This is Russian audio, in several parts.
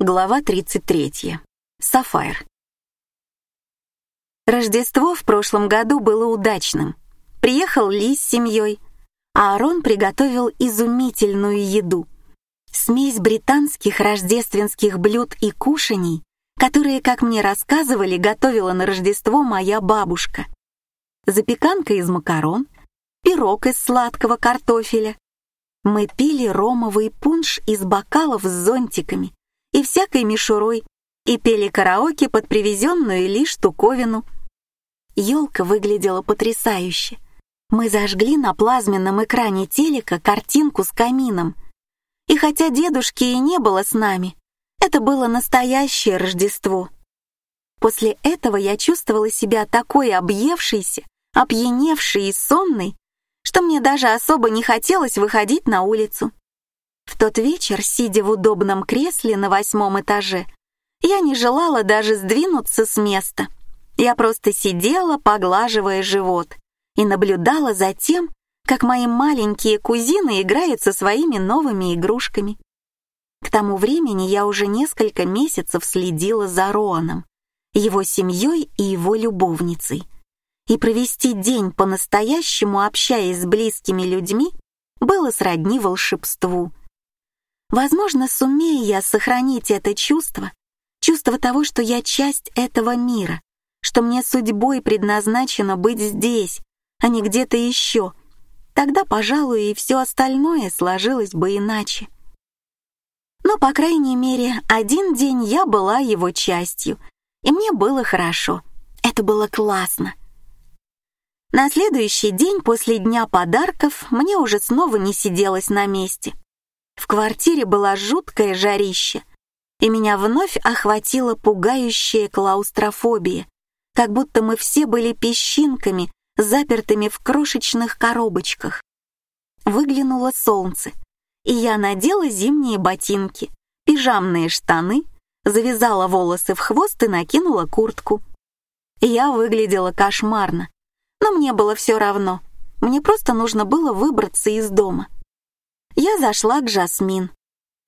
Глава 33. Сафайр. Рождество в прошлом году было удачным. Приехал Ли с семьей, а Арон приготовил изумительную еду. Смесь британских рождественских блюд и кушаний, которые, как мне рассказывали, готовила на Рождество моя бабушка. Запеканка из макарон, пирог из сладкого картофеля. Мы пили ромовый пунш из бокалов с зонтиками, и всякой мишурой, и пели караоке под привезенную лишь штуковину. Елка выглядела потрясающе. Мы зажгли на плазменном экране телека картинку с камином. И хотя дедушки и не было с нами, это было настоящее Рождество. После этого я чувствовала себя такой объевшейся, опьяневшей и сонной, что мне даже особо не хотелось выходить на улицу. В тот вечер, сидя в удобном кресле на восьмом этаже, я не желала даже сдвинуться с места. Я просто сидела, поглаживая живот, и наблюдала за тем, как мои маленькие кузины играют со своими новыми игрушками. К тому времени я уже несколько месяцев следила за Роаном, его семьей и его любовницей. И провести день по-настоящему общаясь с близкими людьми было сродни волшебству — Возможно, сумею я сохранить это чувство, чувство того, что я часть этого мира, что мне судьбой предназначено быть здесь, а не где-то еще. Тогда, пожалуй, и все остальное сложилось бы иначе. Но, по крайней мере, один день я была его частью, и мне было хорошо. Это было классно. На следующий день после дня подарков мне уже снова не сиделось на месте. В квартире была жуткое жарище, и меня вновь охватила пугающая клаустрофобия, как будто мы все были песчинками, запертыми в крошечных коробочках. Выглянуло солнце, и я надела зимние ботинки, пижамные штаны, завязала волосы в хвост и накинула куртку. Я выглядела кошмарно, но мне было все равно. Мне просто нужно было выбраться из дома я зашла к Жасмин.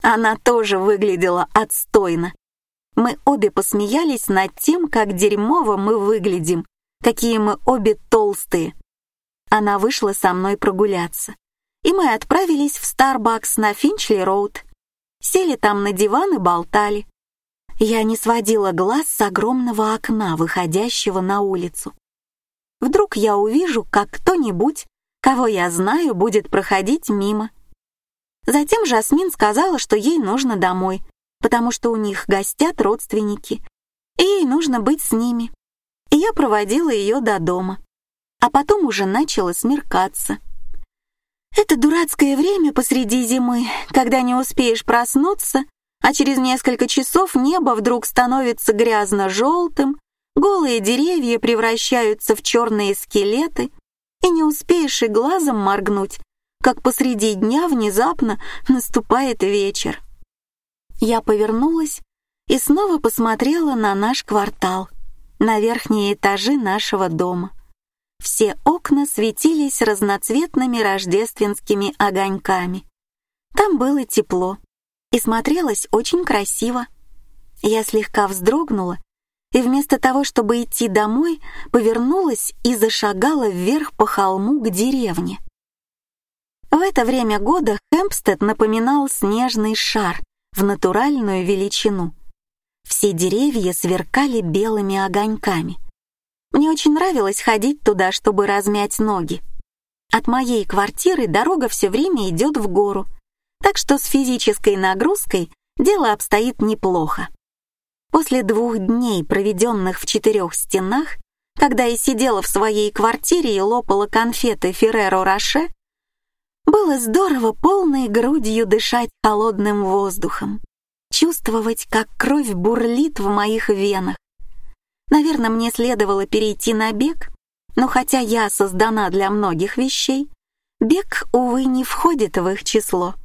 Она тоже выглядела отстойно. Мы обе посмеялись над тем, как дерьмово мы выглядим, какие мы обе толстые. Она вышла со мной прогуляться, и мы отправились в Starbucks на Финчли-роуд. Сели там на диван и болтали. Я не сводила глаз с огромного окна, выходящего на улицу. Вдруг я увижу, как кто-нибудь, кого я знаю, будет проходить мимо. Затем Жасмин сказала, что ей нужно домой, потому что у них гостят родственники, и ей нужно быть с ними. И я проводила ее до дома. А потом уже начало смеркаться. Это дурацкое время посреди зимы, когда не успеешь проснуться, а через несколько часов небо вдруг становится грязно-желтым, голые деревья превращаются в черные скелеты, и не успеешь и глазом моргнуть, как посреди дня внезапно наступает вечер. Я повернулась и снова посмотрела на наш квартал, на верхние этажи нашего дома. Все окна светились разноцветными рождественскими огоньками. Там было тепло и смотрелось очень красиво. Я слегка вздрогнула и вместо того, чтобы идти домой, повернулась и зашагала вверх по холму к деревне. В это время года Хэмпстед напоминал снежный шар в натуральную величину. Все деревья сверкали белыми огоньками. Мне очень нравилось ходить туда, чтобы размять ноги. От моей квартиры дорога все время идет в гору, так что с физической нагрузкой дело обстоит неплохо. После двух дней, проведенных в четырех стенах, когда я сидела в своей квартире и лопала конфеты Ферреро Роше, было здорово полной грудью дышать холодным воздухом, чувствовать, как кровь бурлит в моих венах. Наверное, мне следовало перейти на бег, но хотя я создана для многих вещей, бег, увы, не входит в их число.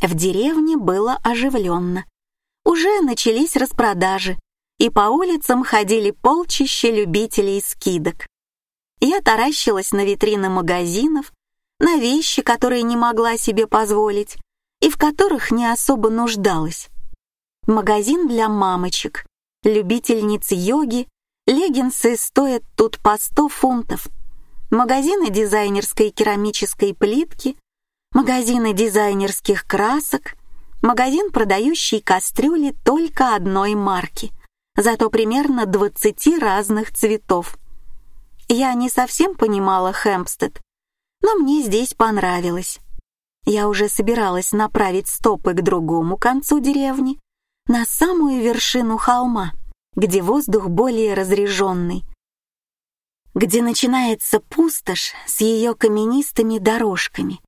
В деревне было оживленно. Уже начались распродажи, и по улицам ходили полчища любителей скидок. Я таращилась на витрины магазинов, на вещи, которые не могла себе позволить и в которых не особо нуждалась. магазин для мамочек, любительниц йоги, леггинсы стоят тут по 100 фунтов, магазины дизайнерской керамической плитки, магазины дизайнерских красок, магазин, продающий кастрюли только одной марки, зато примерно 20 разных цветов. Я не совсем понимала Хэмпстед, но мне здесь понравилось. Я уже собиралась направить стопы к другому концу деревни, на самую вершину холма, где воздух более разреженный, где начинается пустошь с ее каменистыми дорожками,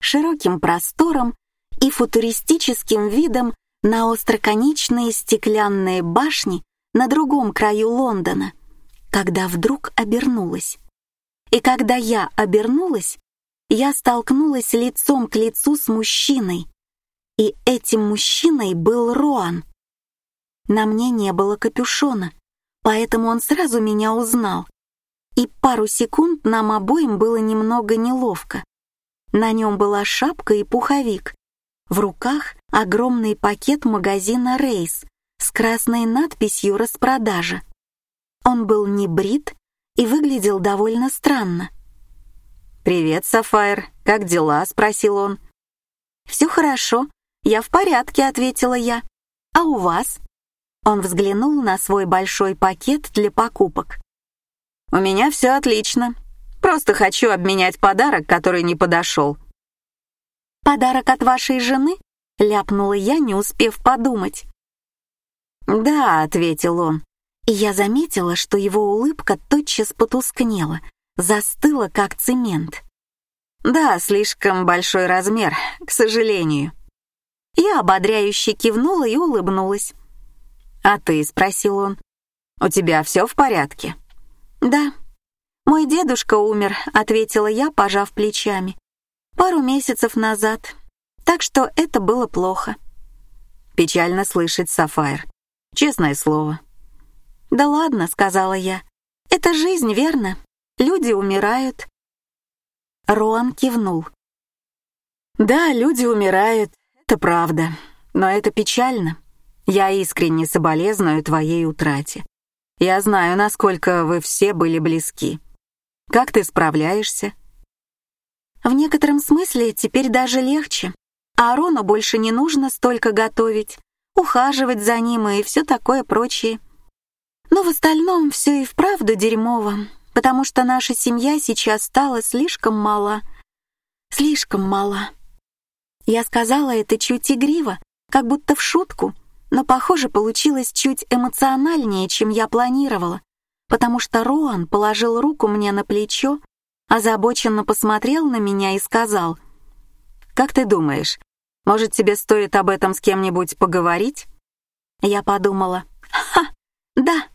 широким простором и футуристическим видом на остроконечные стеклянные башни на другом краю Лондона, когда вдруг обернулась. И когда я обернулась, я столкнулась лицом к лицу с мужчиной. И этим мужчиной был Роан. На мне не было капюшона, поэтому он сразу меня узнал. И пару секунд нам обоим было немного неловко. На нем была шапка и пуховик. В руках огромный пакет магазина «Рейс» с красной надписью «Распродажа». Он был не брит и выглядел довольно странно. «Привет, Сафайр, как дела?» — спросил он. «Все хорошо, я в порядке», — ответила я. «А у вас?» Он взглянул на свой большой пакет для покупок. «У меня все отлично. Просто хочу обменять подарок, который не подошел». «Подарок от вашей жены?» — ляпнула я, не успев подумать. «Да», — ответил он, и я заметила, что его улыбка тотчас потускнела, застыла, как цемент. «Да, слишком большой размер, к сожалению». Я ободряюще кивнула и улыбнулась. «А ты?» — спросил он. «У тебя все в порядке?» «Да». «Мой дедушка умер», — ответила я, пожав плечами. «Пару месяцев назад. Так что это было плохо». «Печально слышать, Сафайр. Честное слово». «Да ладно», — сказала я. «Это жизнь, верно? Люди умирают». Роан кивнул. «Да, люди умирают, это правда, но это печально. Я искренне соболезную твоей утрате. Я знаю, насколько вы все были близки. Как ты справляешься?» «В некотором смысле теперь даже легче. Аарону больше не нужно столько готовить, ухаживать за ним и все такое прочее. Но в остальном все и вправду дерьмово, потому что наша семья сейчас стала слишком мала. Слишком мала. Я сказала это чуть игриво, как будто в шутку, но, похоже, получилось чуть эмоциональнее, чем я планировала, потому что Роан положил руку мне на плечо, озабоченно посмотрел на меня и сказал, «Как ты думаешь, может, тебе стоит об этом с кем-нибудь поговорить?» Я подумала, «Ха, да,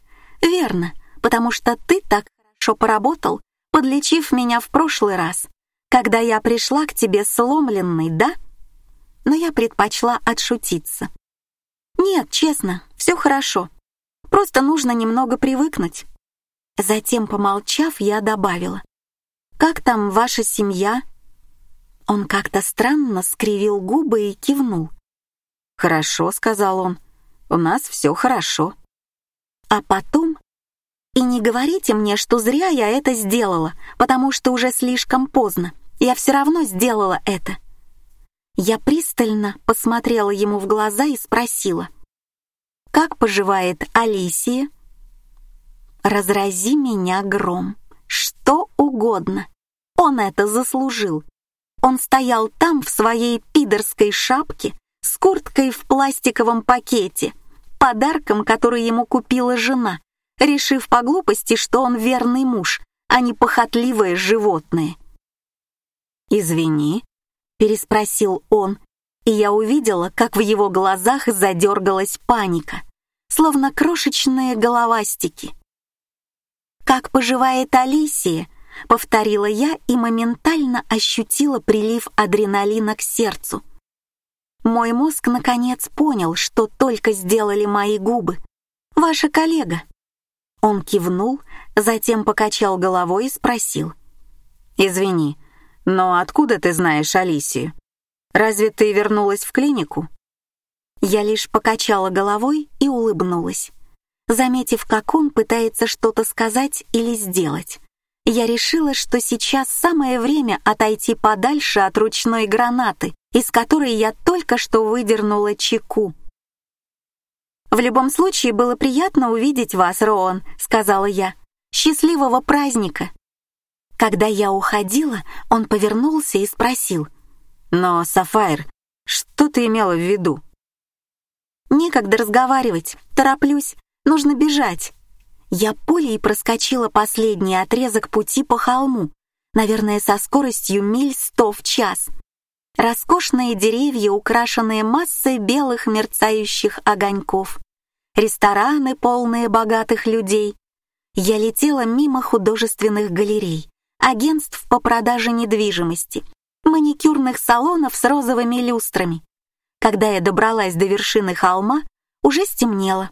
верно, потому что ты так хорошо поработал, подлечив меня в прошлый раз, когда я пришла к тебе сломленной, да?» Но я предпочла отшутиться. «Нет, честно, все хорошо. Просто нужно немного привыкнуть». Затем, помолчав, я добавила. «Как там ваша семья?» Он как-то странно скривил губы и кивнул. «Хорошо», — сказал он, — «у нас все хорошо». А потом... «И не говорите мне, что зря я это сделала, потому что уже слишком поздно. Я все равно сделала это». Я пристально посмотрела ему в глаза и спросила. «Как поживает Алисия?» «Разрази меня гром. Что угодно. Он это заслужил. Он стоял там в своей пидорской шапке с курткой в пластиковом пакете, подарком, который ему купила жена, решив по глупости, что он верный муж, а не похотливое животное. «Извини», переспросил он, и я увидела, как в его глазах задергалась паника, словно крошечные головастики. «Как поживает Алисия?» — повторила я и моментально ощутила прилив адреналина к сердцу. Мой мозг наконец понял, что только сделали мои губы. «Ваша коллега». Он кивнул, затем покачал головой и спросил. «Извини, но откуда ты знаешь Алисию? Разве ты вернулась в клинику? Я лишь покачала головой и улыбнулась. Заметив, как он пытается что-то сказать или сделать, я решила, что сейчас самое время отойти подальше от ручной гранаты, из которой я только что выдернула чеку. «В любом случае было приятно увидеть вас, Роан», — сказала я. «Счастливого праздника!» Когда я уходила, он повернулся и спросил. «Но, Сафайр, что ты имела в виду?» «Некогда разговаривать, тороплюсь, нужно бежать». Я пулей проскочила последний отрезок пути по холму, наверное, со скоростью миль сто в час. Роскошные деревья, украшенные массой белых мерцающих огоньков. Рестораны, полные богатых людей. Я летела мимо художественных галерей, агентств по продаже недвижимости, маникюрных салонов с розовыми люстрами. Когда я добралась до вершины холма, уже стемнело.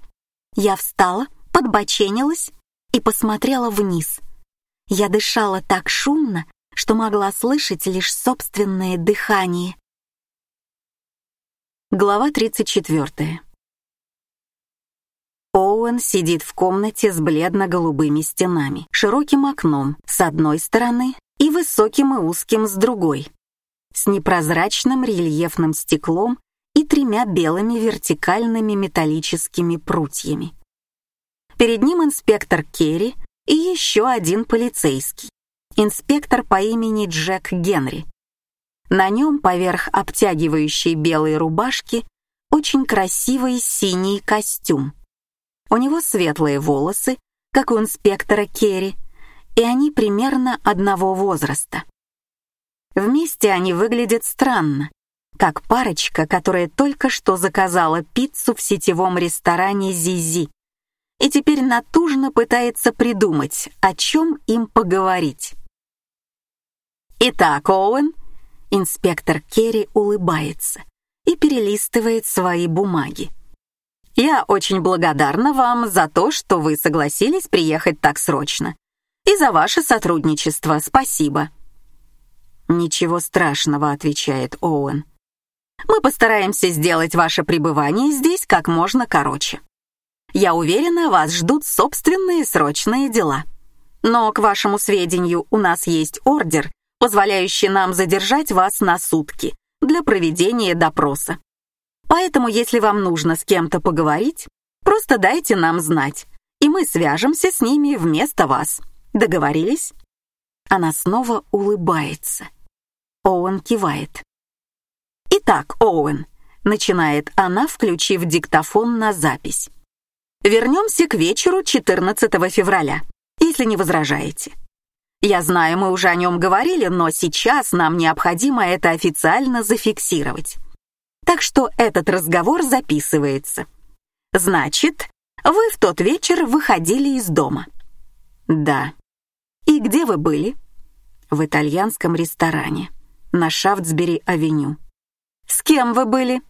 Я встала, подбоченилась и посмотрела вниз. Я дышала так шумно, что могла слышать лишь собственное дыхание. Глава 34. Оуэн сидит в комнате с бледно-голубыми стенами, широким окном с одной стороны и высоким и узким с другой, с непрозрачным рельефным стеклом и тремя белыми вертикальными металлическими прутьями. Перед ним инспектор Керри и еще один полицейский, инспектор по имени Джек Генри. На нем поверх обтягивающей белой рубашки очень красивый синий костюм. У него светлые волосы, как у инспектора Керри, и они примерно одного возраста. Вместе они выглядят странно, как парочка, которая только что заказала пиццу в сетевом ресторане «Зизи» и теперь натужно пытается придумать, о чем им поговорить. «Итак, Оуэн», — инспектор Керри улыбается и перелистывает свои бумаги. «Я очень благодарна вам за то, что вы согласились приехать так срочно. И за ваше сотрудничество спасибо». «Ничего страшного», — отвечает Оуэн. «Мы постараемся сделать ваше пребывание здесь как можно короче». Я уверена, вас ждут собственные срочные дела. Но, к вашему сведению, у нас есть ордер, позволяющий нам задержать вас на сутки для проведения допроса. Поэтому, если вам нужно с кем-то поговорить, просто дайте нам знать, и мы свяжемся с ними вместо вас. Договорились?» Она снова улыбается. Оуэн кивает. «Итак, Оуэн», — начинает она, включив диктофон на запись. Вернемся к вечеру 14 февраля, если не возражаете. Я знаю, мы уже о нем говорили, но сейчас нам необходимо это официально зафиксировать. Так что этот разговор записывается. Значит, вы в тот вечер выходили из дома? Да. И где вы были? В итальянском ресторане на Шафтсбери-авеню. С кем вы были?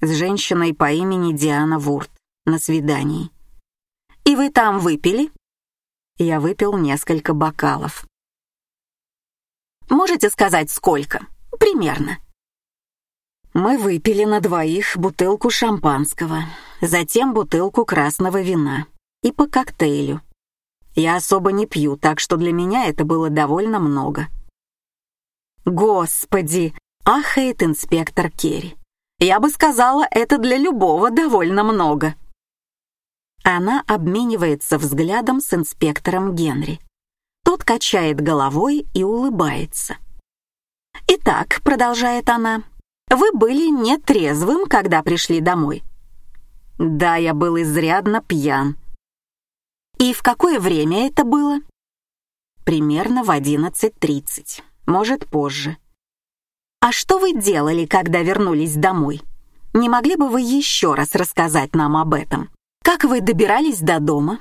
С женщиной по имени Диана Вурт на свидании. «И вы там выпили?» Я выпил несколько бокалов. «Можете сказать, сколько? Примерно». Мы выпили на двоих бутылку шампанского, затем бутылку красного вина и по коктейлю. Я особо не пью, так что для меня это было довольно много. «Господи!» — ахает инспектор Керри. «Я бы сказала, это для любого довольно много». Она обменивается взглядом с инспектором Генри. Тот качает головой и улыбается. «Итак», — продолжает она, — «вы были нетрезвым, когда пришли домой?» «Да, я был изрядно пьян». «И в какое время это было?» «Примерно в 11.30, может, позже». «А что вы делали, когда вернулись домой? Не могли бы вы еще раз рассказать нам об этом?» «Как вы добирались до дома?»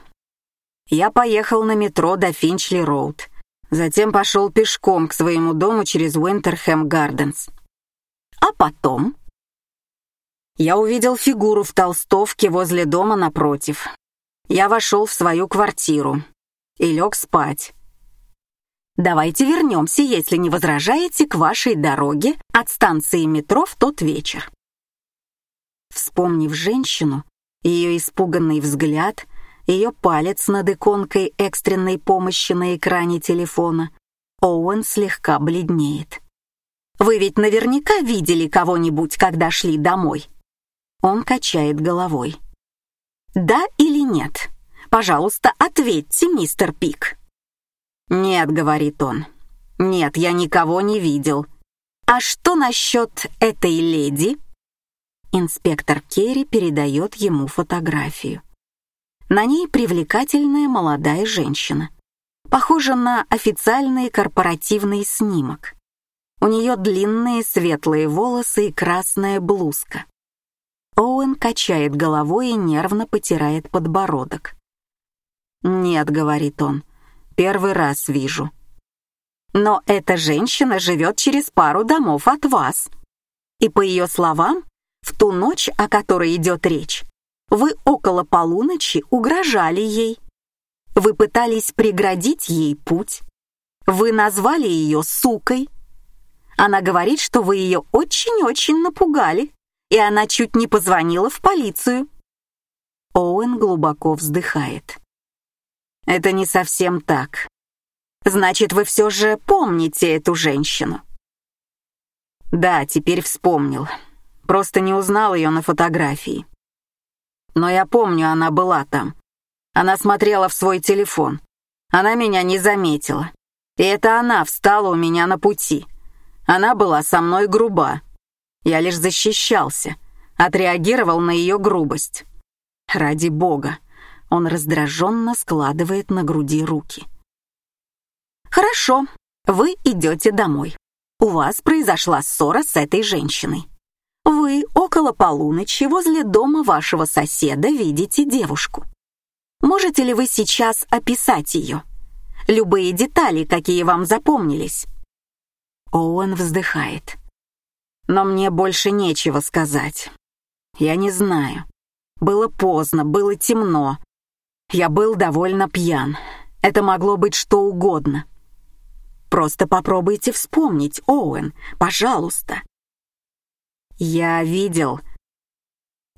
Я поехал на метро до Финчли-Роуд. Затем пошел пешком к своему дому через Уинтерхэм Гарденс. А потом? Я увидел фигуру в толстовке возле дома напротив. Я вошел в свою квартиру и лег спать. Давайте вернемся, если не возражаете, к вашей дороге от станции метро в тот вечер. Вспомнив женщину, ее испуганный взгляд, ее палец над иконкой экстренной помощи на экране телефона, Оуэн слегка бледнеет. «Вы ведь наверняка видели кого-нибудь, когда шли домой?» Он качает головой. «Да или нет? Пожалуйста, ответьте, мистер Пик». «Нет», — говорит он. «Нет, я никого не видел». «А что насчет этой леди?» Инспектор Керри передает ему фотографию. На ней привлекательная молодая женщина. Похожа на официальный корпоративный снимок. У нее длинные светлые волосы и красная блузка. Оуэн качает головой и нервно потирает подбородок. «Нет», — говорит он, — «первый раз вижу». «Но эта женщина живет через пару домов от вас. И по ее словам, в ту ночь, о которой идет речь, вы около полуночи угрожали ей. Вы пытались преградить ей путь. Вы назвали ее сукой. Она говорит, что вы ее очень-очень напугали, и она чуть не позвонила в полицию. Оуэн глубоко вздыхает. Это не совсем так. Значит, вы все же помните эту женщину? Да, теперь вспомнил. Просто не узнал ее на фотографии. Но я помню, она была там. Она смотрела в свой телефон. Она меня не заметила. И это она встала у меня на пути. Она была со мной груба. Я лишь защищался, отреагировал на ее грубость. Ради бога, он раздраженно складывает на груди руки. «Хорошо, вы идете домой. У вас произошла ссора с этой женщиной. Вы около полуночи возле дома вашего соседа видите девушку. Можете ли вы сейчас описать ее? Любые детали, какие вам запомнились?» Оуэн вздыхает. «Но мне больше нечего сказать. Я не знаю. Было поздно, было темно. Я был довольно пьян. Это могло быть что угодно. Просто попробуйте вспомнить, Оуэн, пожалуйста. Я видел.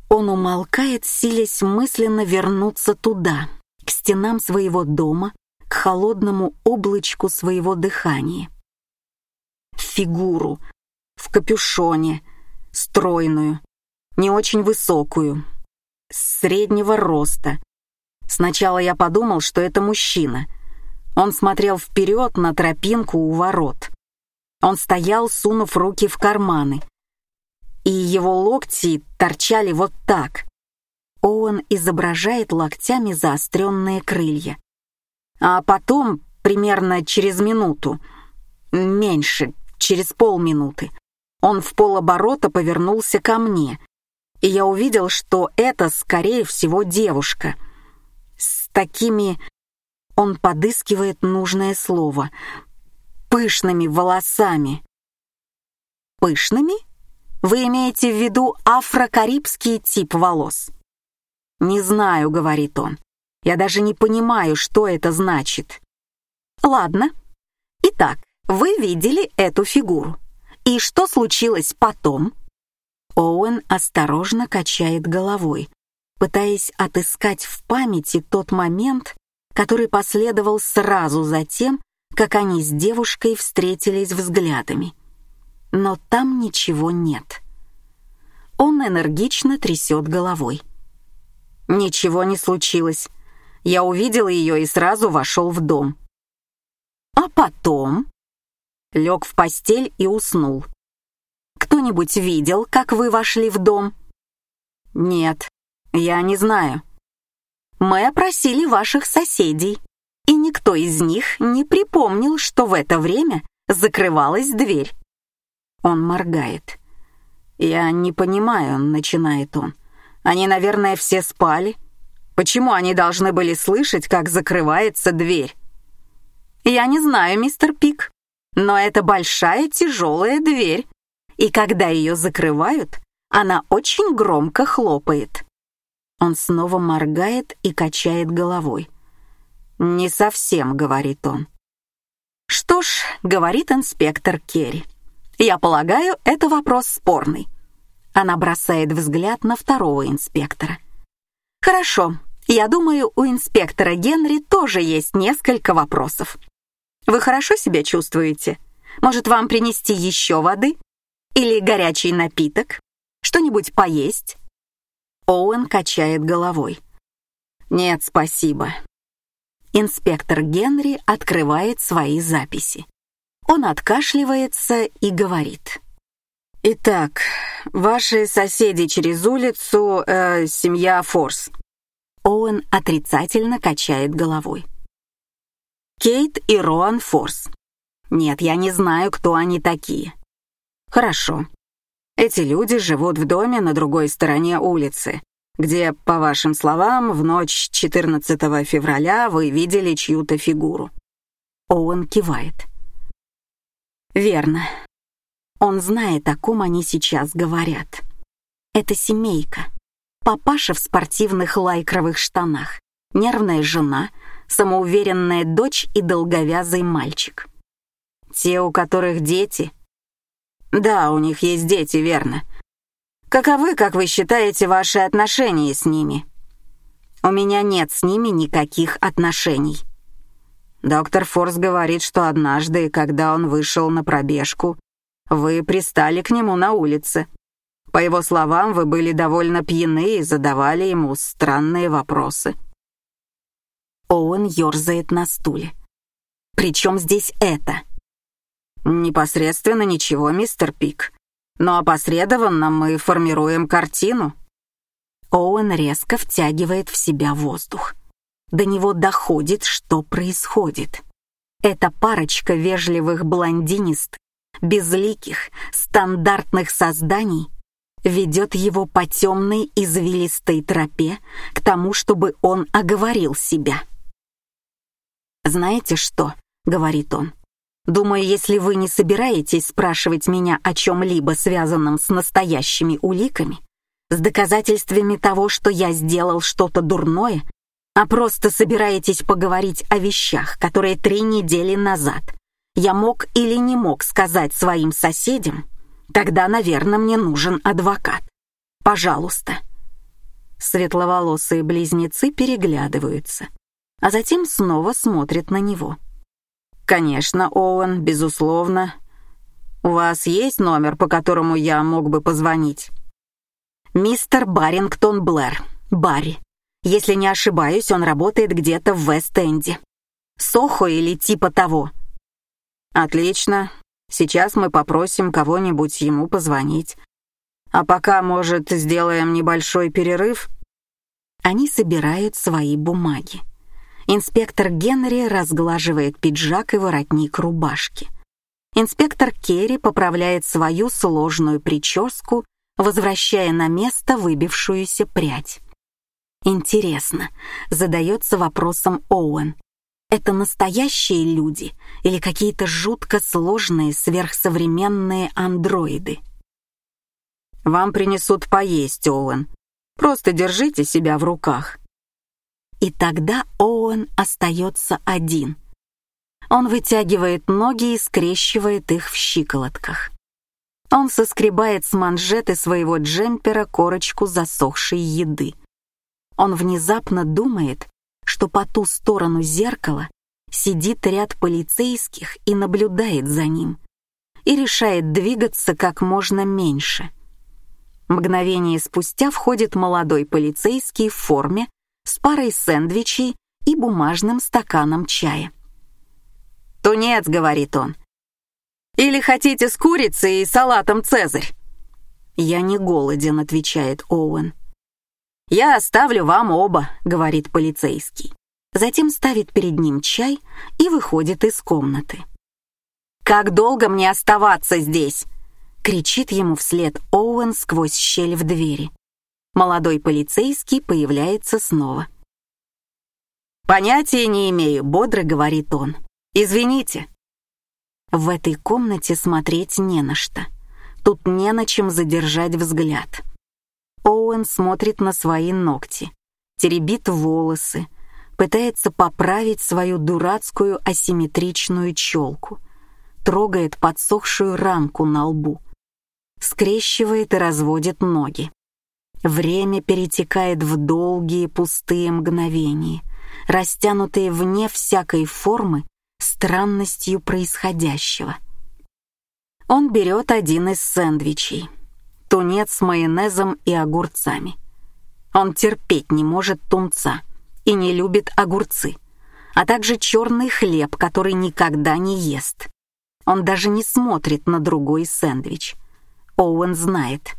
Он умолкает, силясь мысленно вернуться туда, к стенам своего дома, к холодному облачку своего дыхания. Фигуру в капюшоне, стройную, не очень высокую, среднего роста. Сначала я подумал, что это мужчина. Он смотрел вперед на тропинку у ворот. Он стоял, сунув руки в карманы, и его локти торчали вот так. Оуэн изображает локтями заостренные крылья. А потом, примерно через минуту, меньше, через полминуты, он в полоборота повернулся ко мне, и я увидел, что это, скорее всего, девушка. С такими... Он подыскивает нужное слово. Пышными волосами. Пышными? Вы имеете в виду афрокарибский тип волос? Не знаю, говорит он. Я даже не понимаю, что это значит. Ладно. Итак, вы видели эту фигуру. И что случилось потом? Оуэн осторожно качает головой, пытаясь отыскать в памяти тот момент, который последовал сразу за тем, как они с девушкой встретились взглядами но там ничего нет. Он энергично трясет головой. Ничего не случилось. Я увидел ее и сразу вошел в дом. А потом лег в постель и уснул. Кто-нибудь видел, как вы вошли в дом? Нет, я не знаю. Мы опросили ваших соседей, и никто из них не припомнил, что в это время закрывалась дверь. Он моргает. «Я не понимаю», — начинает он. «Они, наверное, все спали. Почему они должны были слышать, как закрывается дверь?» «Я не знаю, мистер Пик, но это большая тяжелая дверь, и когда ее закрывают, она очень громко хлопает». Он снова моргает и качает головой. «Не совсем», — говорит он. «Что ж», — говорит инспектор Керри, я полагаю, это вопрос спорный. Она бросает взгляд на второго инспектора. Хорошо, я думаю, у инспектора Генри тоже есть несколько вопросов. Вы хорошо себя чувствуете? Может, вам принести еще воды? Или горячий напиток? Что-нибудь поесть?» Оуэн качает головой. «Нет, спасибо». Инспектор Генри открывает свои записи. Он откашливается и говорит. «Итак, ваши соседи через улицу, э, семья Форс». Оуэн отрицательно качает головой. Кейт и Роан Форс. Нет, я не знаю, кто они такие. Хорошо. Эти люди живут в доме на другой стороне улицы, где, по вашим словам, в ночь 14 февраля вы видели чью-то фигуру. Оуэн кивает. Верно. Он знает, о ком они сейчас говорят. Это семейка. Папаша в спортивных лайкровых штанах, нервная жена — самоуверенная дочь и долговязый мальчик. Те, у которых дети? Да, у них есть дети, верно. Каковы, как вы считаете, ваши отношения с ними? У меня нет с ними никаких отношений. Доктор Форс говорит, что однажды, когда он вышел на пробежку, вы пристали к нему на улице. По его словам, вы были довольно пьяны и задавали ему странные вопросы. Оуэн ерзает на стуле. «При чем здесь это?» «Непосредственно ничего, мистер Пик. Но опосредованно мы формируем картину». Оуэн резко втягивает в себя воздух. До него доходит, что происходит. Эта парочка вежливых блондинист, безликих, стандартных созданий ведет его по темной извилистой тропе к тому, чтобы он оговорил себя. «Знаете что?» — говорит он. «Думаю, если вы не собираетесь спрашивать меня о чем-либо связанном с настоящими уликами, с доказательствами того, что я сделал что-то дурное, а просто собираетесь поговорить о вещах, которые три недели назад я мог или не мог сказать своим соседям, тогда, наверное, мне нужен адвокат. Пожалуйста». Светловолосые близнецы переглядываются а затем снова смотрит на него. «Конечно, Оуэн, безусловно. У вас есть номер, по которому я мог бы позвонить?» «Мистер Барингтон Блэр. Барри. Если не ошибаюсь, он работает где-то в Вест-Энде. Сохо или типа того». «Отлично. Сейчас мы попросим кого-нибудь ему позвонить. А пока, может, сделаем небольшой перерыв?» Они собирают свои бумаги. Инспектор Генри разглаживает пиджак и воротник рубашки. Инспектор Керри поправляет свою сложную прическу, возвращая на место выбившуюся прядь. Интересно, задается вопросом Оуэн. Это настоящие люди или какие-то жутко сложные сверхсовременные андроиды? Вам принесут поесть, Оуэн. Просто держите себя в руках. И тогда Оуэн остается один. Он вытягивает ноги и скрещивает их в щиколотках. Он соскребает с манжеты своего джемпера корочку засохшей еды. Он внезапно думает, что по ту сторону зеркала сидит ряд полицейских и наблюдает за ним, и решает двигаться как можно меньше. Мгновение спустя входит молодой полицейский в форме с парой сэндвичей и бумажным стаканом чая. «Тунец», — говорит он. «Или хотите с курицей и салатом «Цезарь»?» «Я не голоден», — отвечает Оуэн. «Я оставлю вам оба», — говорит полицейский. Затем ставит перед ним чай и выходит из комнаты. «Как долго мне оставаться здесь?» — кричит ему вслед Оуэн сквозь щель в двери. Молодой полицейский появляется снова. «Понятия не имею», — бодро говорит он. «Извините». В этой комнате смотреть не на что. Тут не на чем задержать взгляд. Оуэн смотрит на свои ногти, теребит волосы, пытается поправить свою дурацкую асимметричную челку, трогает подсохшую ранку на лбу. скрещивает и разводит ноги. Время перетекает в долгие пустые мгновения, растянутые вне всякой формы странностью происходящего. Он берет один из сэндвичей, тунец с майонезом и огурцами. Он терпеть не может тунца и не любит огурцы, а также черный хлеб, который никогда не ест. Он даже не смотрит на другой сэндвич. Оуэн знает,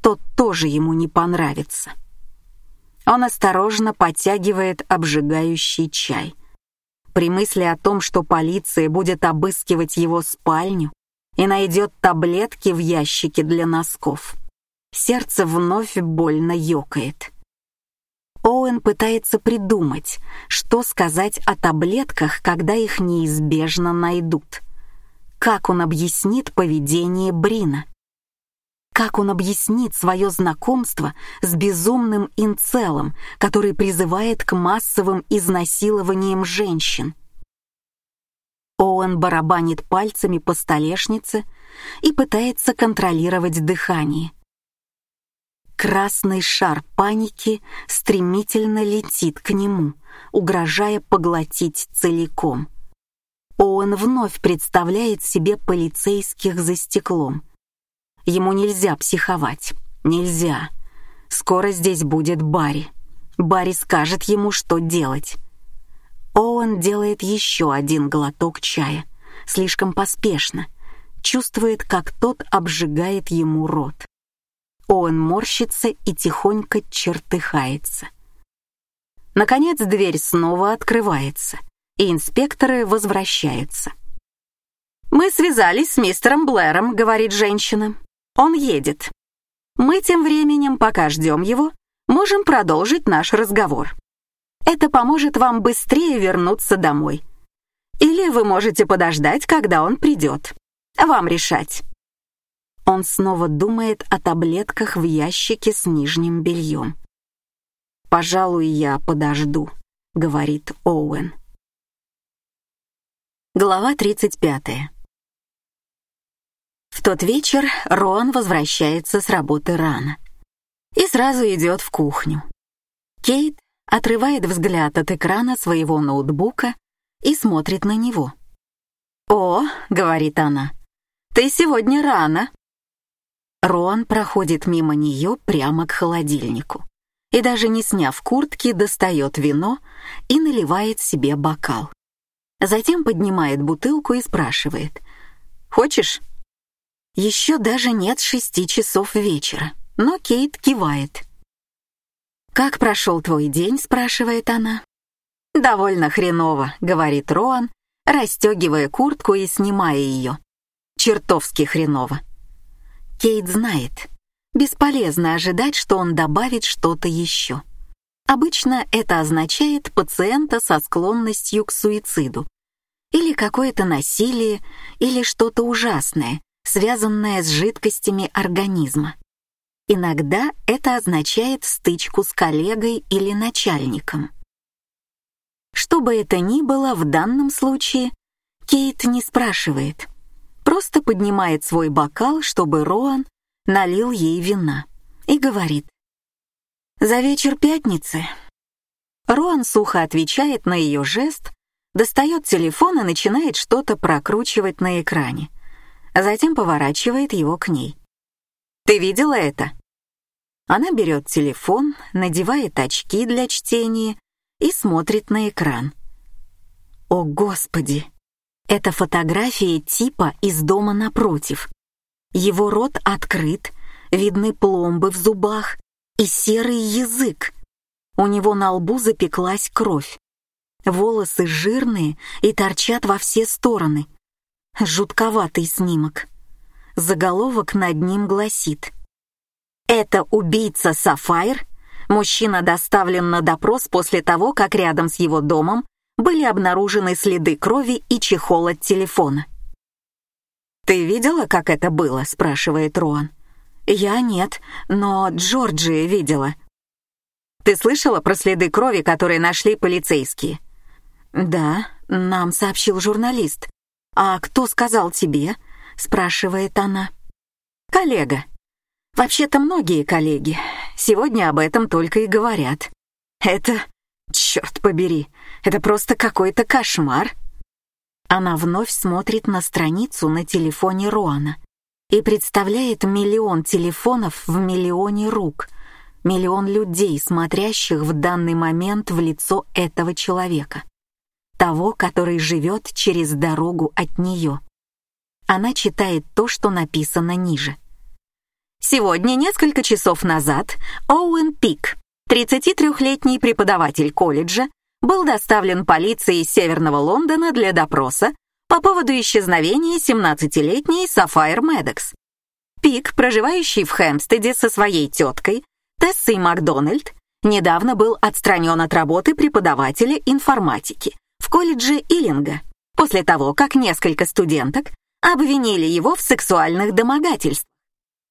тот тоже ему не понравится. Он осторожно подтягивает обжигающий чай. При мысли о том, что полиция будет обыскивать его спальню и найдет таблетки в ящике для носков, сердце вновь больно ёкает. Оуэн пытается придумать, что сказать о таблетках, когда их неизбежно найдут. Как он объяснит поведение Брина? Как он объяснит свое знакомство с безумным инцелом, который призывает к массовым изнасилованиям женщин? Оуэн барабанит пальцами по столешнице и пытается контролировать дыхание. Красный шар паники стремительно летит к нему, угрожая поглотить целиком. Оуэн вновь представляет себе полицейских за стеклом — Ему нельзя психовать. Нельзя. Скоро здесь будет Барри. Барри скажет ему, что делать. Оуэн делает еще один глоток чая. Слишком поспешно. Чувствует, как тот обжигает ему рот. Оуэн морщится и тихонько чертыхается. Наконец дверь снова открывается, и инспекторы возвращаются. «Мы связались с мистером Блэром», — говорит женщина. Он едет. Мы тем временем, пока ждем его, можем продолжить наш разговор. Это поможет вам быстрее вернуться домой. Или вы можете подождать, когда он придет. Вам решать. Он снова думает о таблетках в ящике с нижним бельем. «Пожалуй, я подожду», — говорит Оуэн. Глава тридцать пятая. В тот вечер Роан возвращается с работы рано и сразу идет в кухню. Кейт отрывает взгляд от экрана своего ноутбука и смотрит на него. «О», — говорит она, — «ты сегодня рано». Роан проходит мимо нее прямо к холодильнику и даже не сняв куртки, достает вино и наливает себе бокал. Затем поднимает бутылку и спрашивает «Хочешь?» Еще даже нет шести часов вечера, но Кейт кивает. «Как прошел твой день?» — спрашивает она. «Довольно хреново», — говорит Роан, расстегивая куртку и снимая ее. «Чертовски хреново». Кейт знает. Бесполезно ожидать, что он добавит что-то еще. Обычно это означает пациента со склонностью к суициду. Или какое-то насилие, или что-то ужасное, связанная с жидкостями организма. Иногда это означает стычку с коллегой или начальником. Что бы это ни было в данном случае, Кейт не спрашивает, просто поднимает свой бокал, чтобы Роан налил ей вина, и говорит «За вечер пятницы». Роан сухо отвечает на ее жест, достает телефон и начинает что-то прокручивать на экране затем поворачивает его к ней. «Ты видела это?» Она берет телефон, надевает очки для чтения и смотрит на экран. О, Господи! Это фотография типа из дома напротив. Его рот открыт, видны пломбы в зубах и серый язык. У него на лбу запеклась кровь. Волосы жирные и торчат во все стороны. Жутковатый снимок. Заголовок над ним гласит «Это убийца Сафайр?» Мужчина доставлен на допрос после того, как рядом с его домом были обнаружены следы крови и чехол от телефона. «Ты видела, как это было?» — спрашивает Роан. «Я нет, но Джорджия видела». «Ты слышала про следы крови, которые нашли полицейские?» «Да, нам сообщил журналист. «А кто сказал тебе?» — спрашивает она. Коллега. Вообще-то многие коллеги. Сегодня об этом только и говорят. Это... Черт побери, это просто какой-то кошмар. Она вновь смотрит на страницу на телефоне Руана и представляет миллион телефонов в миллионе рук, миллион людей, смотрящих в данный момент в лицо этого человека, того, который живет через дорогу от нее. Она читает то, что написано ниже. Сегодня, несколько часов назад, Оуэн Пик, 33-летний преподаватель колледжа, был доставлен полицией Северного Лондона для допроса по поводу исчезновения 17-летней Сафайр Медекс. Пик, проживающий в Хэмстеде со своей теткой, Тессой Макдональд, недавно был отстранен от работы преподавателя информатики в колледже Иллинга после того, как несколько студенток обвинили его в сексуальных домогательствах.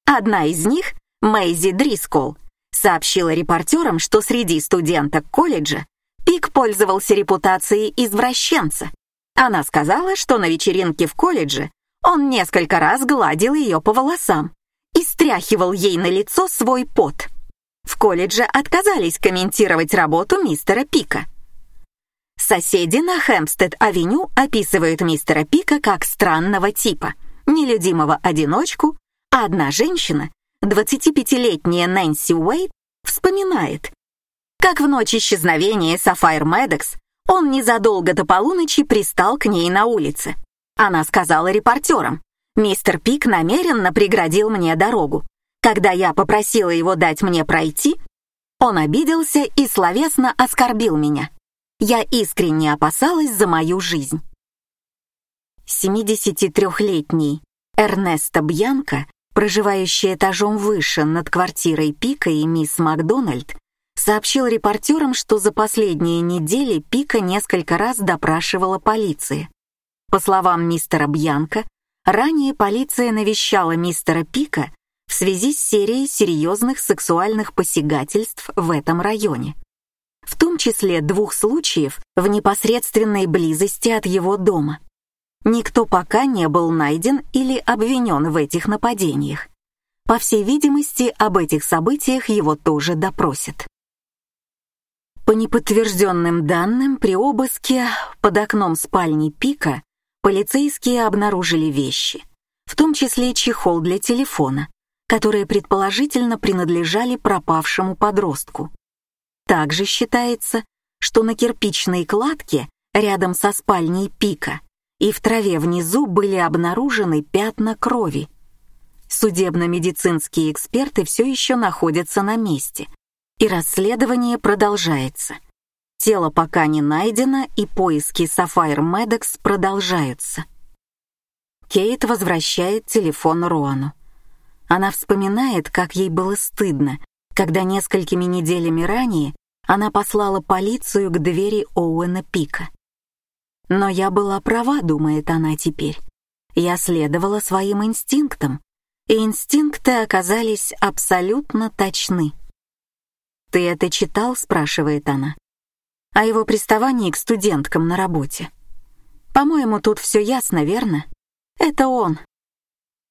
Одна из них, Мэйзи Дрискол, сообщила репортерам, что среди студенток колледжа Пик пользовался репутацией извращенца. Она сказала, что на вечеринке в колледже он несколько раз гладил ее по волосам и стряхивал ей на лицо свой пот. В колледже отказались комментировать работу мистера Пика. Соседи на Хэмпстед-авеню описывают мистера Пика как странного типа, нелюдимого одиночку, а одна женщина, 25-летняя Нэнси Уэйт, вспоминает, как в ночь исчезновения Сафайр Медекс он незадолго до полуночи пристал к ней на улице. Она сказала репортерам, «Мистер Пик намеренно преградил мне дорогу. Когда я попросила его дать мне пройти, он обиделся и словесно оскорбил меня. Я искренне опасалась за мою жизнь». 73-летний Эрнеста Бьянка, проживающий этажом выше над квартирой Пика и мисс Макдональд, сообщил репортерам, что за последние недели Пика несколько раз допрашивала полиция. По словам мистера Бьянка, ранее полиция навещала мистера Пика в связи с серией серьезных сексуальных посягательств в этом районе. В том числе двух случаев в непосредственной близости от его дома. Никто пока не был найден или обвинен в этих нападениях. По всей видимости, об этих событиях его тоже допросят. По неподтвержденным данным, при обыске под окном спальни Пика полицейские обнаружили вещи, в том числе чехол для телефона, которые предположительно принадлежали пропавшему подростку. Также считается, что на кирпичной кладке рядом со спальней Пика и в траве внизу были обнаружены пятна крови. Судебно-медицинские эксперты все еще находятся на месте — и расследование продолжается. Тело пока не найдено, и поиски Сафайр Медекс продолжаются. Кейт возвращает телефон Роану. Она вспоминает, как ей было стыдно, когда несколькими неделями ранее она послала полицию к двери Оуэна Пика. Но я была права, думает она теперь. Я следовала своим инстинктам, и инстинкты оказались абсолютно точны. «Ты это читал?» — спрашивает она. О его приставании к студенткам на работе. «По-моему, тут все ясно, верно? Это он».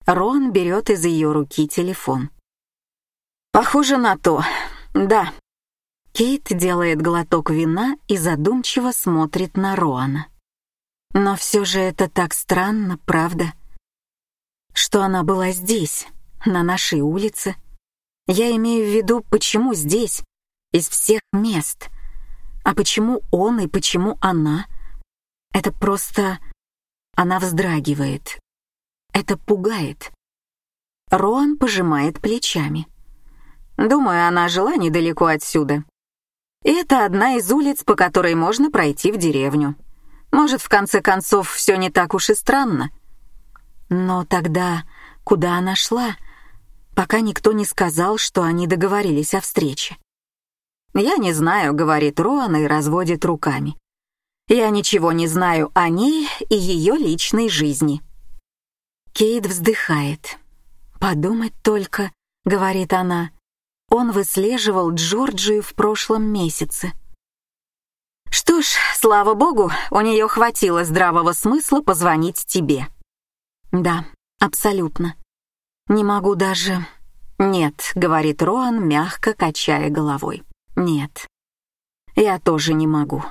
Рон берет из ее руки телефон. «Похоже на то. Да». Кейт делает глоток вина и задумчиво смотрит на Роана. Но все же это так странно, правда? Что она была здесь, на нашей улице. Я имею в виду, почему здесь, из всех мест. А почему он и почему она? Это просто... Она вздрагивает. Это пугает. Роан пожимает плечами. Думаю, она жила недалеко отсюда. Это одна из улиц, по которой можно пройти в деревню. Может, в конце концов, все не так уж и странно. Но тогда куда она шла, пока никто не сказал, что они договорились о встрече? «Я не знаю», — говорит Роан и разводит руками. «Я ничего не знаю о ней и ее личной жизни». Кейт вздыхает. «Подумать только», — говорит она, — «он выслеживал Джорджию в прошлом месяце». «Что ж, слава богу, у нее хватило здравого смысла позвонить тебе». «Да, абсолютно. Не могу даже... Нет, говорит Роан, мягко качая головой. Нет, я тоже не могу.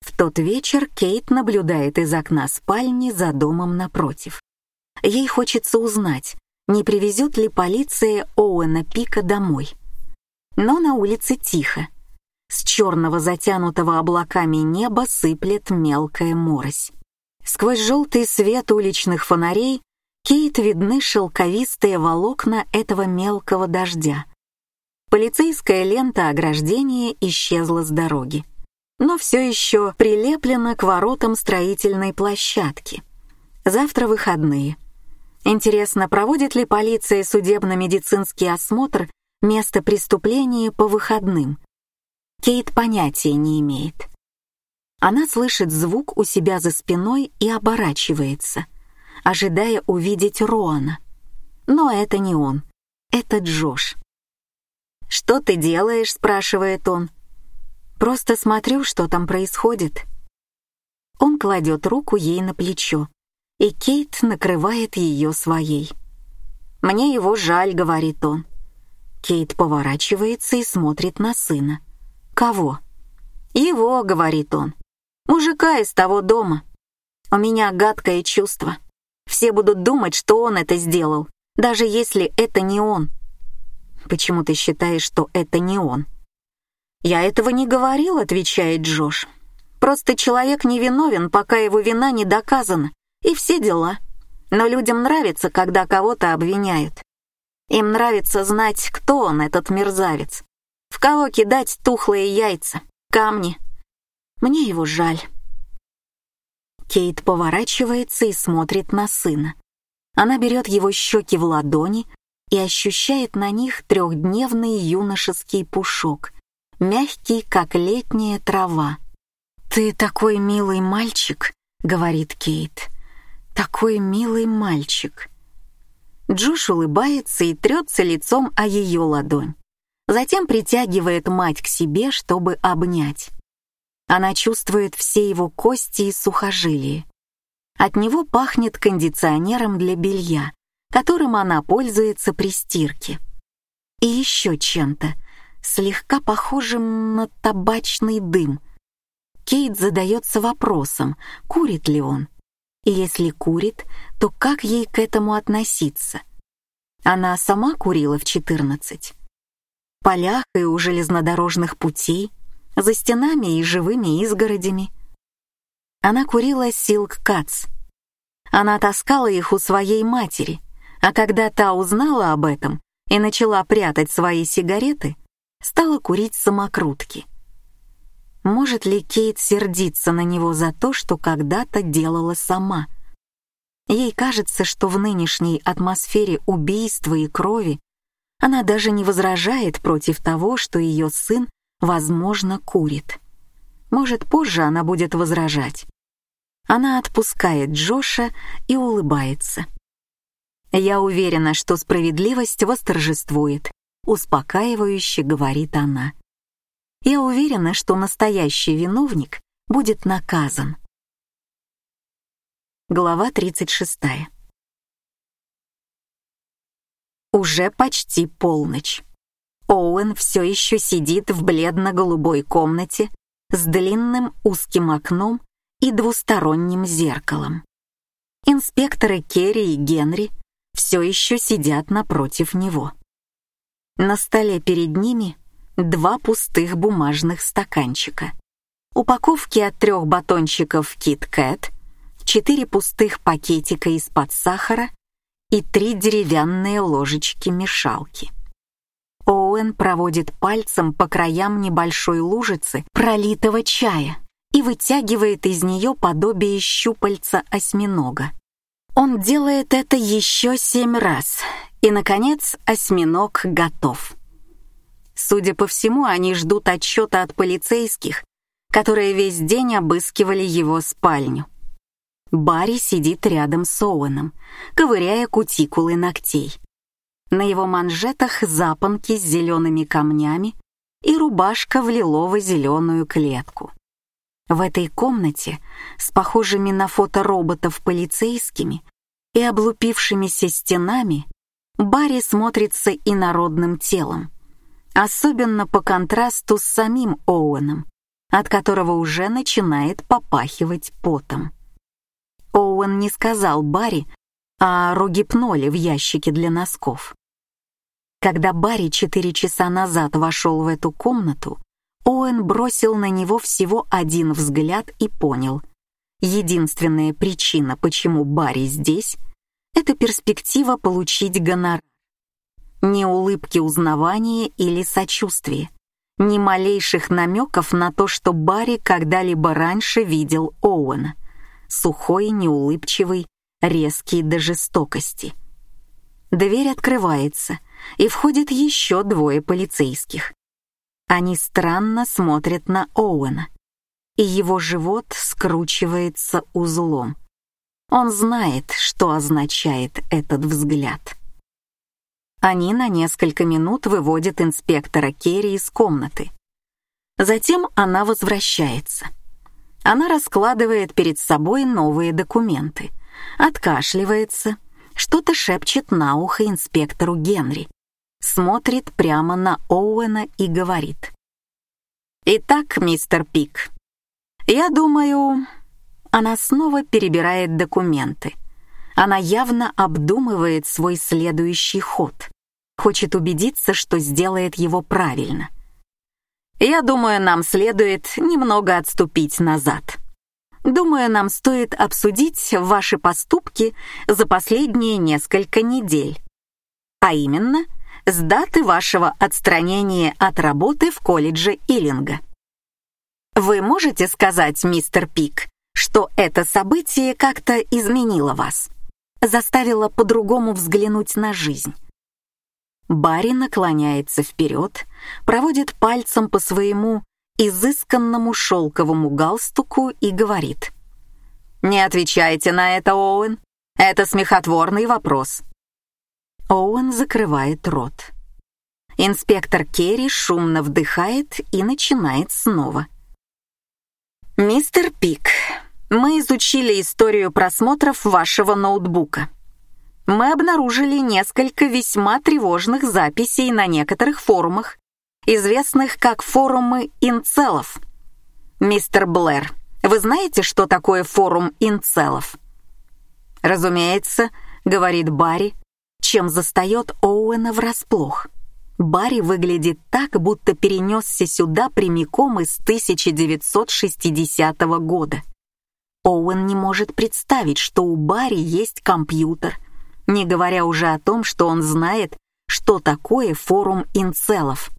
В тот вечер Кейт наблюдает из окна спальни за домом напротив. Ей хочется узнать, не привезет ли полиция Оуэна Пика домой. Но на улице тихо. С черного затянутого облаками неба сыплет мелкая морось. Сквозь желтый свет уличных фонарей Кейт видны шелковистые волокна этого мелкого дождя. Полицейская лента ограждения исчезла с дороги, но все еще прилеплена к воротам строительной площадки. Завтра выходные. Интересно, проводит ли полиция судебно-медицинский осмотр места преступления по выходным? Кейт понятия не имеет. Она слышит звук у себя за спиной и оборачивается — ожидая увидеть Роана. Но это не он, это Джош. «Что ты делаешь?» — спрашивает он. «Просто смотрю, что там происходит». Он кладет руку ей на плечо, и Кейт накрывает ее своей. «Мне его жаль», — говорит он. Кейт поворачивается и смотрит на сына. «Кого?» «Его», — говорит он. «Мужика из того дома. У меня гадкое чувство». Все будут думать, что он это сделал, даже если это не он. Почему ты считаешь, что это не он? Я этого не говорил, отвечает Джош. Просто человек не виновен, пока его вина не доказана, и все дела. Но людям нравится, когда кого-то обвиняют. Им нравится знать, кто он, этот мерзавец. В кого кидать тухлые яйца, камни. Мне его жаль. Кейт поворачивается и смотрит на сына. Она берет его щеки в ладони и ощущает на них трехдневный юношеский пушок, мягкий, как летняя трава. «Ты такой милый мальчик», — говорит Кейт. «Такой милый мальчик». Джош улыбается и трется лицом о ее ладонь. Затем притягивает мать к себе, чтобы обнять. Она чувствует все его кости и сухожилия. От него пахнет кондиционером для белья, которым она пользуется при стирке. И еще чем-то, слегка похожим на табачный дым. Кейт задается вопросом, курит ли он. И если курит, то как ей к этому относиться? Она сама курила в 14. В полях и у железнодорожных путей за стенами и живыми изгородями. Она курила силк кац. Она таскала их у своей матери, а когда та узнала об этом и начала прятать свои сигареты, стала курить самокрутки. Может ли Кейт сердиться на него за то, что когда-то делала сама? Ей кажется, что в нынешней атмосфере убийства и крови она даже не возражает против того, что ее сын возможно, курит. Может, позже она будет возражать. Она отпускает Джоша и улыбается. «Я уверена, что справедливость восторжествует», — успокаивающе говорит она. «Я уверена, что настоящий виновник будет наказан». Глава 36. Уже почти полночь. Оуэн все еще сидит в бледно-голубой комнате с длинным узким окном и двусторонним зеркалом. Инспекторы Керри и Генри все еще сидят напротив него. На столе перед ними два пустых бумажных стаканчика, упаковки от трех батончиков Kat, четыре пустых пакетика из-под сахара и три деревянные ложечки-мешалки. Оуэн проводит пальцем по краям небольшой лужицы пролитого чая и вытягивает из нее подобие щупальца осьминога. Он делает это еще семь раз, и, наконец, осьминог готов. Судя по всему, они ждут отчета от полицейских, которые весь день обыскивали его спальню. Барри сидит рядом с Оуэном, ковыряя кутикулы ногтей. На его манжетах запонки с зелеными камнями и рубашка в лилово-зеленую клетку. В этой комнате с похожими на фото роботов полицейскими и облупившимися стенами, Барри смотрится инородным телом, особенно по контрасту с самим Оуэном, от которого уже начинает попахивать потом. Оуэн не сказал Барри о рогипноле в ящике для носков. Когда Барри четыре часа назад вошел в эту комнату, Оуэн бросил на него всего один взгляд и понял. Единственная причина, почему Барри здесь, это перспектива получить гонорар. Ни улыбки узнавания или сочувствия, ни малейших намеков на то, что Барри когда-либо раньше видел Оуэна. Сухой, неулыбчивый, резкий до жестокости. Дверь открывается, и входят еще двое полицейских. Они странно смотрят на Оуэна, и его живот скручивается узлом. Он знает, что означает этот взгляд. Они на несколько минут выводят инспектора Керри из комнаты. Затем она возвращается. Она раскладывает перед собой новые документы, откашливается, что-то шепчет на ухо инспектору Генри, смотрит прямо на Оуэна и говорит. «Итак, мистер Пик, я думаю...» Она снова перебирает документы. Она явно обдумывает свой следующий ход. Хочет убедиться, что сделает его правильно. «Я думаю, нам следует немного отступить назад. Думаю, нам стоит обсудить ваши поступки за последние несколько недель. А именно — с даты вашего отстранения от работы в колледже Иллинга. Вы можете сказать, мистер Пик, что это событие как-то изменило вас, заставило по-другому взглянуть на жизнь? Барри наклоняется вперед, проводит пальцем по своему изысканному шелковому галстуку и говорит. «Не отвечайте на это, Оуэн. Это смехотворный вопрос. Оуэн закрывает рот. Инспектор Керри шумно вдыхает и начинает снова. «Мистер Пик, мы изучили историю просмотров вашего ноутбука. Мы обнаружили несколько весьма тревожных записей на некоторых форумах, известных как форумы инцелов. Мистер Блэр, вы знаете, что такое форум инцелов?» «Разумеется», — говорит Барри, чем застает Оуэна врасплох. Барри выглядит так, будто перенесся сюда прямиком из 1960 года. Оуэн не может представить, что у Барри есть компьютер, не говоря уже о том, что он знает, что такое форум инцелов.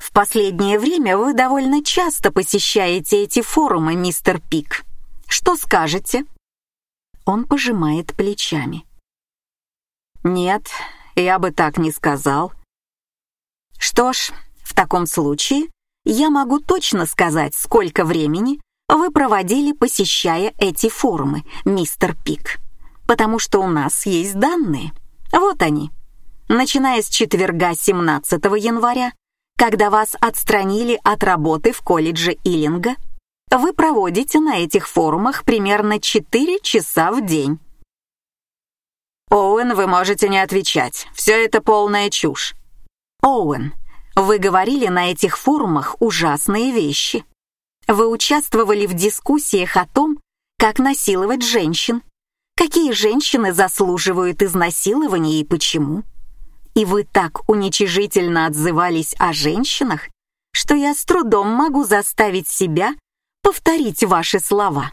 В последнее время вы довольно часто посещаете эти форумы, мистер Пик. Что скажете? Он пожимает плечами. Нет, я бы так не сказал. Что ж, в таком случае я могу точно сказать, сколько времени вы проводили, посещая эти форумы, мистер Пик. Потому что у нас есть данные. Вот они. Начиная с четверга 17 января, когда вас отстранили от работы в колледже Иллинга, вы проводите на этих форумах примерно 4 часа в день. «Оуэн, вы можете не отвечать. Все это полная чушь». «Оуэн, вы говорили на этих форумах ужасные вещи. Вы участвовали в дискуссиях о том, как насиловать женщин, какие женщины заслуживают изнасилования и почему. И вы так уничижительно отзывались о женщинах, что я с трудом могу заставить себя повторить ваши слова.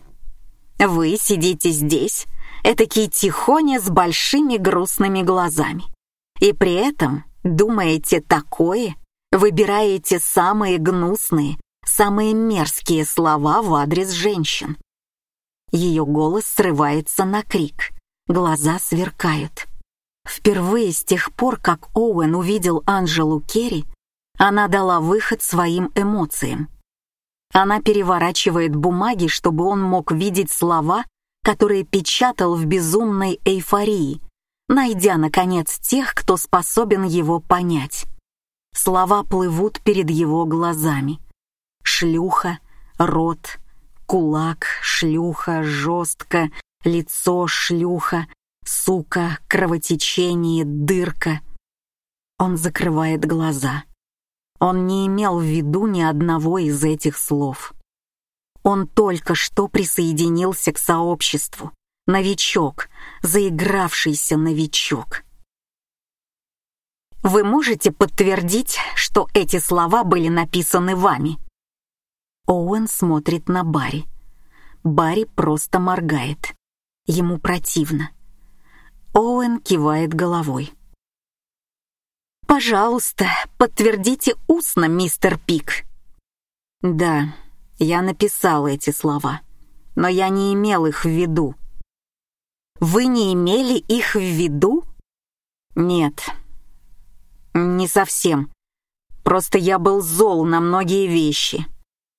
Вы сидите здесь, этакий тихоня с большими грустными глазами. И при этом думаете такое, выбираете самые гнусные, самые мерзкие слова в адрес женщин. Ее голос срывается на крик, глаза сверкают. Впервые с тех пор, как Оуэн увидел Анжелу Керри, она дала выход своим эмоциям. Она переворачивает бумаги, чтобы он мог видеть слова, который печатал в безумной эйфории, найдя, наконец, тех, кто способен его понять. Слова плывут перед его глазами. Шлюха, рот, кулак, шлюха, жестко, лицо, шлюха, сука, кровотечение, дырка. Он закрывает глаза. Он не имел в виду ни одного из этих слов. Он только что присоединился к сообществу. Новичок, заигравшийся новичок. Вы можете подтвердить, что эти слова были написаны вами? Оуэн смотрит на Барри. Барри просто моргает. Ему противно. Оуэн кивает головой. «Пожалуйста, подтвердите устно, мистер Пик». «Да, я написал эти слова, но я не имел их в виду». «Вы не имели их в виду?» «Нет, не совсем. Просто я был зол на многие вещи.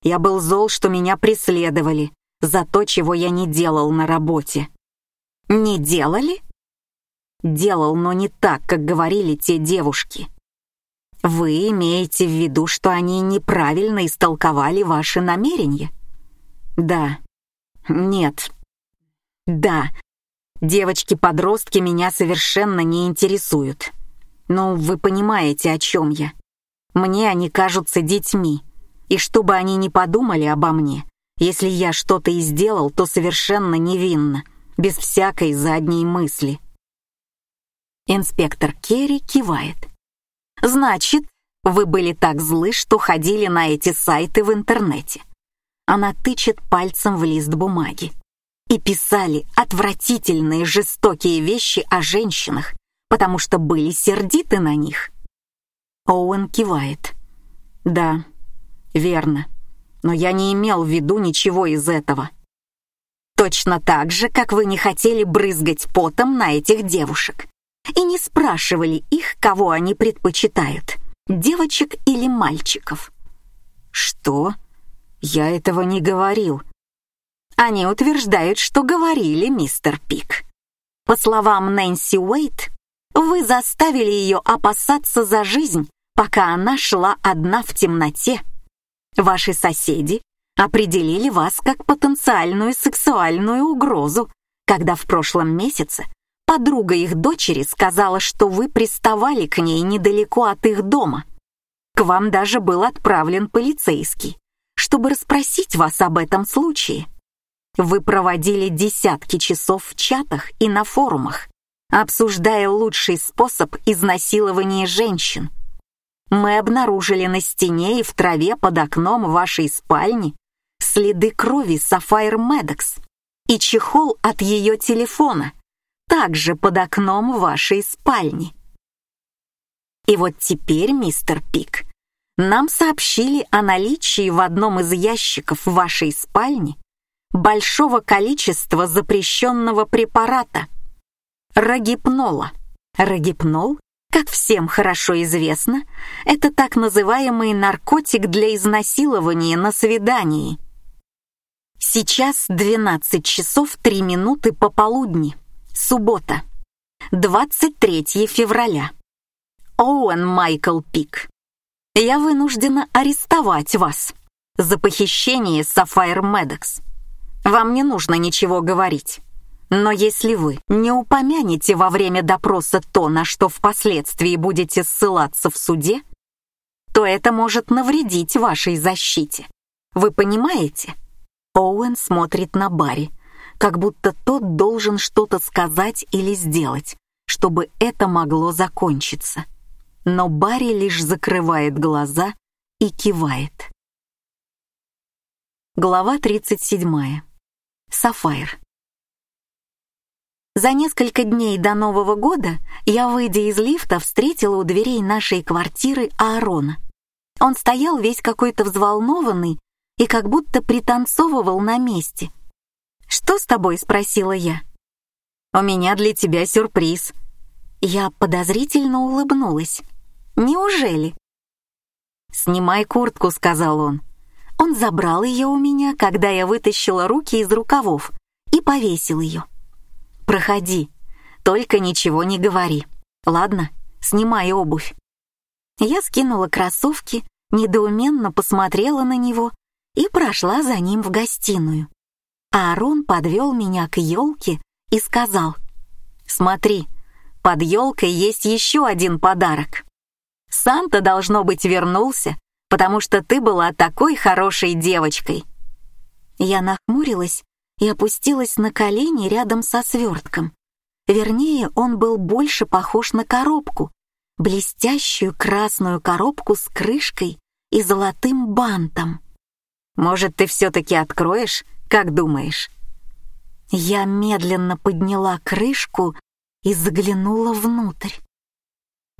Я был зол, что меня преследовали за то, чего я не делал на работе». «Не делали?» делал, но не так, как говорили те девушки. Вы имеете в виду, что они неправильно истолковали ваши намерения? Да. Нет. Да. Девочки-подростки меня совершенно не интересуют. Ну, вы понимаете, о чем я. Мне они кажутся детьми. И чтобы они не подумали обо мне, если я что-то и сделал, то совершенно невинно, без всякой задней мысли. Инспектор Керри кивает. «Значит, вы были так злы, что ходили на эти сайты в интернете». Она тычет пальцем в лист бумаги. И писали отвратительные жестокие вещи о женщинах, потому что были сердиты на них. Оуэн кивает. «Да, верно. Но я не имел в виду ничего из этого». Точно так же, как вы не хотели брызгать потом на этих девушек и не спрашивали их, кого они предпочитают, девочек или мальчиков. Что? Я этого не говорил. Они утверждают, что говорили, мистер Пик. По словам Нэнси Уэйт, вы заставили ее опасаться за жизнь, пока она шла одна в темноте. Ваши соседи определили вас как потенциальную сексуальную угрозу, когда в прошлом месяце Подруга их дочери сказала, что вы приставали к ней недалеко от их дома. К вам даже был отправлен полицейский, чтобы расспросить вас об этом случае. Вы проводили десятки часов в чатах и на форумах, обсуждая лучший способ изнасилования женщин. Мы обнаружили на стене и в траве под окном вашей спальни следы крови Сафайр Медекс и чехол от ее телефона — также под окном вашей спальни. И вот теперь, мистер Пик, нам сообщили о наличии в одном из ящиков вашей спальни большого количества запрещенного препарата — рогипнола. Рогипнол, как всем хорошо известно, это так называемый наркотик для изнасилования на свидании. Сейчас 12 часов 3 минуты пополудни. Суббота. 23 февраля. Оуэн Майкл Пик. Я вынуждена арестовать вас за похищение Сафайр Медекс. Вам не нужно ничего говорить. Но если вы не упомянете во время допроса то, на что впоследствии будете ссылаться в суде, то это может навредить вашей защите. Вы понимаете? Оуэн смотрит на Барри, как будто тот должен что-то сказать или сделать, чтобы это могло закончиться. Но Барри лишь закрывает глаза и кивает. Глава 37. Сафайр. За несколько дней до Нового года я, выйдя из лифта, встретила у дверей нашей квартиры Аарона. Он стоял весь какой-то взволнованный и как будто пританцовывал на месте — «Что с тобой?» — спросила я. «У меня для тебя сюрприз». Я подозрительно улыбнулась. «Неужели?» «Снимай куртку», — сказал он. Он забрал ее у меня, когда я вытащила руки из рукавов и повесил ее. «Проходи, только ничего не говори. Ладно, снимай обувь». Я скинула кроссовки, недоуменно посмотрела на него и прошла за ним в гостиную. Аарон подвел меня к елке и сказал, «Смотри, под елкой есть еще один подарок. Санта, должно быть, вернулся, потому что ты была такой хорошей девочкой». Я нахмурилась и опустилась на колени рядом со свертком. Вернее, он был больше похож на коробку, блестящую красную коробку с крышкой и золотым бантом. «Может, ты все-таки откроешь, как думаешь?» Я медленно подняла крышку и заглянула внутрь.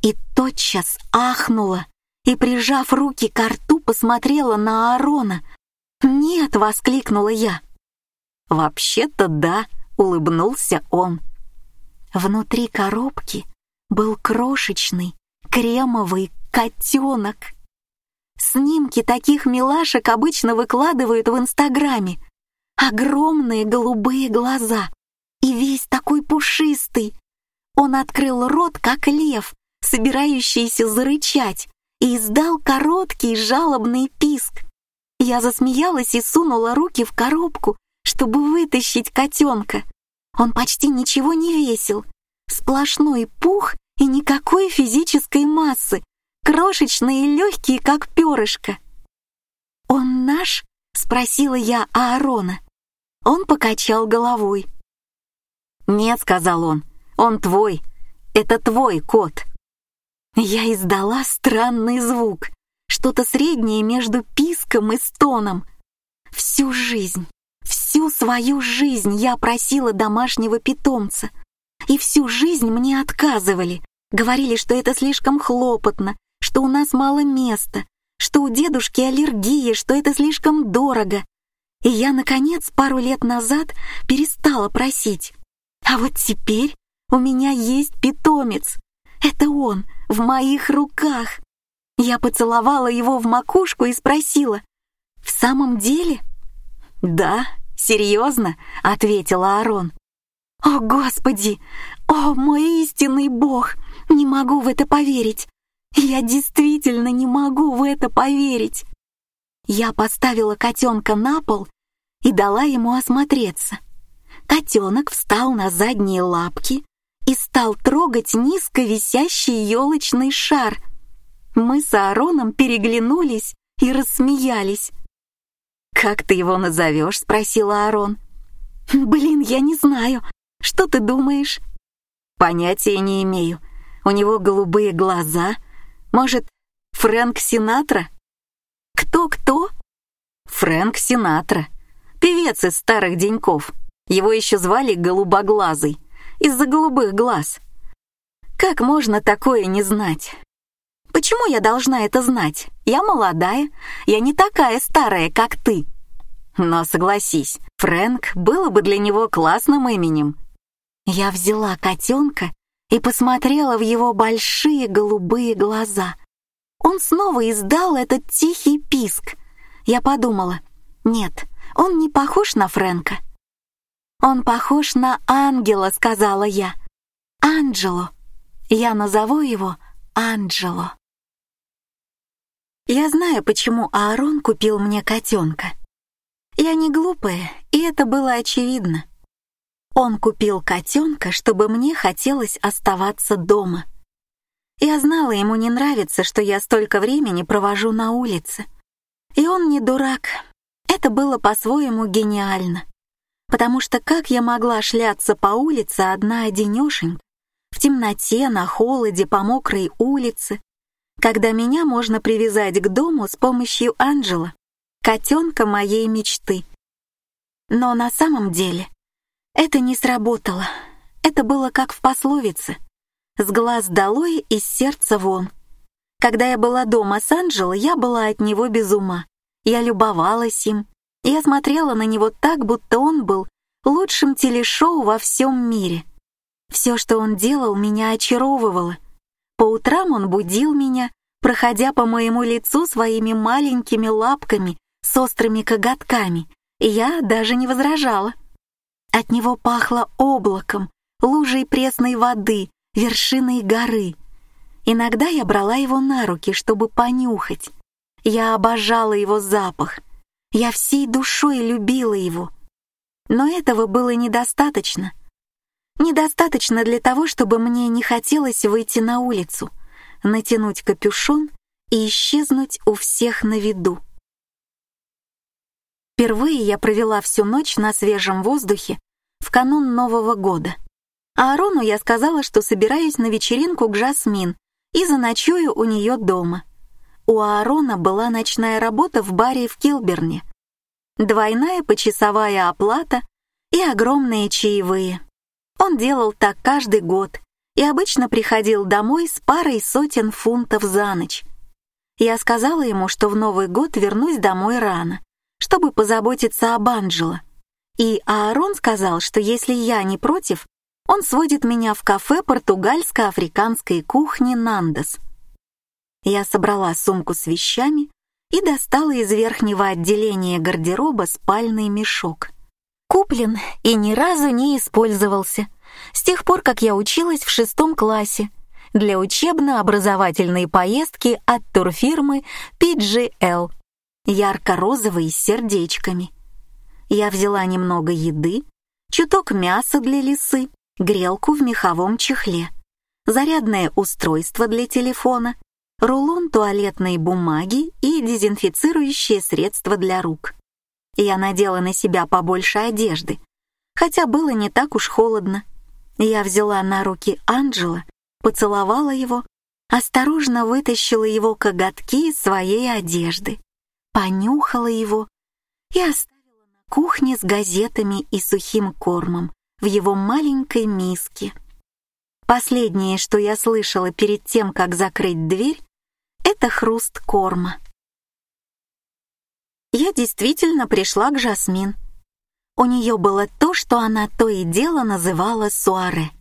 И тотчас ахнула и, прижав руки к рту, посмотрела на Аарона. «Нет!» — воскликнула я. «Вообще-то да», — улыбнулся он. Внутри коробки был крошечный кремовый котенок. Снимки таких милашек обычно выкладывают в Инстаграме. Огромные голубые глаза и весь такой пушистый. Он открыл рот, как лев, собирающийся зарычать, и издал короткий жалобный писк. Я засмеялась и сунула руки в коробку, чтобы вытащить котенка. Он почти ничего не весил. Сплошной пух и никакой физической массы, крошечный и легкий, как перышко. «Он наш?» — спросила я Аарона. Он покачал головой. «Нет», — сказал он, — «он твой. Это твой кот». Я издала странный звук, что-то среднее между писком и стоном. Всю жизнь, всю свою жизнь я просила домашнего питомца, и всю жизнь мне отказывали, говорили, что это слишком хлопотно, что у нас мало места, что у дедушки аллергия, что это слишком дорого. И я, наконец, пару лет назад перестала просить. А вот теперь у меня есть питомец. Это он, в моих руках. Я поцеловала его в макушку и спросила, «В самом деле?» «Да, серьезно», — ответила Арон. «О, Господи! О, мой истинный Бог! Не могу в это поверить! Я действительно не могу в это поверить!» Я поставила котенка на пол и дала ему осмотреться. Котенок встал на задние лапки и стал трогать низко висящий елочный шар. Мы с Аароном переглянулись и рассмеялись. «Как ты его назовешь?» — спросил Аарон. «Блин, я не знаю. Что ты думаешь?» «Понятия не имею. У него голубые глаза. Может, Фрэнк Синатра?» «Кто-кто?» «Фрэнк Синатра. Певец из старых деньков. Его еще звали Голубоглазый, из-за голубых глаз. Как можно такое не знать? Почему я должна это знать? Я молодая, я не такая старая, как ты. Но согласись, Фрэнк было бы для него классным именем. Я взяла котенка и посмотрела в его большие голубые глаза. Он снова издал этот тихий писк. Я подумала, нет, он не похож на Фрэнка. «Он похож на ангела», — сказала я. «Анджело. Я назову его Анджело». Я знаю, почему Аарон купил мне котенка. Я не глупая, и это было очевидно. Он купил котенка, чтобы мне хотелось оставаться дома. Я знала, ему не нравится, что я столько времени провожу на улице. И он не дурак. Это было по-своему гениально потому что как я могла шляться по улице одна одинешенька, в темноте, на холоде, по мокрой улице, когда меня можно привязать к дому с помощью Анджела, котенка моей мечты. Но на самом деле это не сработало. Это было как в пословице «С глаз долой, из сердца вон». Когда я была дома с Анджело, я была от него без ума. Я любовалась им, я смотрела на него так, будто он был лучшим телешоу во всем мире. Все, что он делал, меня очаровывало. По утрам он будил меня, проходя по моему лицу своими маленькими лапками с острыми коготками, и я даже не возражала. От него пахло облаком, лужей пресной воды, вершиной горы. Иногда я брала его на руки, чтобы понюхать. Я обожала его запах — я всей душой любила его. Но этого было недостаточно. Недостаточно для того, чтобы мне не хотелось выйти на улицу, натянуть капюшон и исчезнуть у всех на виду. Впервые я провела всю ночь на свежем воздухе в канун Нового года. А Арону я сказала, что собираюсь на вечеринку к Жасмин и заночую у нее дома. У Аарона была ночная работа в баре в Килберне. Двойная почасовая оплата и огромные чаевые. Он делал так каждый год и обычно приходил домой с парой сотен фунтов за ночь. Я сказала ему, что в Новый год вернусь домой рано, чтобы позаботиться об Анджело. И Аарон сказал, что если я не против, он сводит меня в кафе португальско-африканской кухни «Нандес». Я собрала сумку с вещами и достала из верхнего отделения гардероба спальный мешок. Куплен и ни разу не использовался с тех пор, как я училась в шестом классе для учебно-образовательной поездки от турфирмы PGL, ярко-розовый с сердечками. Я взяла немного еды, чуток мяса для лисы, грелку в меховом чехле, зарядное устройство для телефона, рулон туалетной бумаги и дезинфицирующее средство для рук. Я надела на себя побольше одежды, хотя было не так уж холодно. Я взяла на руки Анджела, поцеловала его, осторожно вытащила его коготки из своей одежды, понюхала его и оставила на кухне с газетами и сухим кормом, в его маленькой миске. Последнее, что я слышала перед тем, как закрыть дверь, это хруст корма. Я действительно пришла к Жасмин. У нее было то, что она то и дело называла суаре,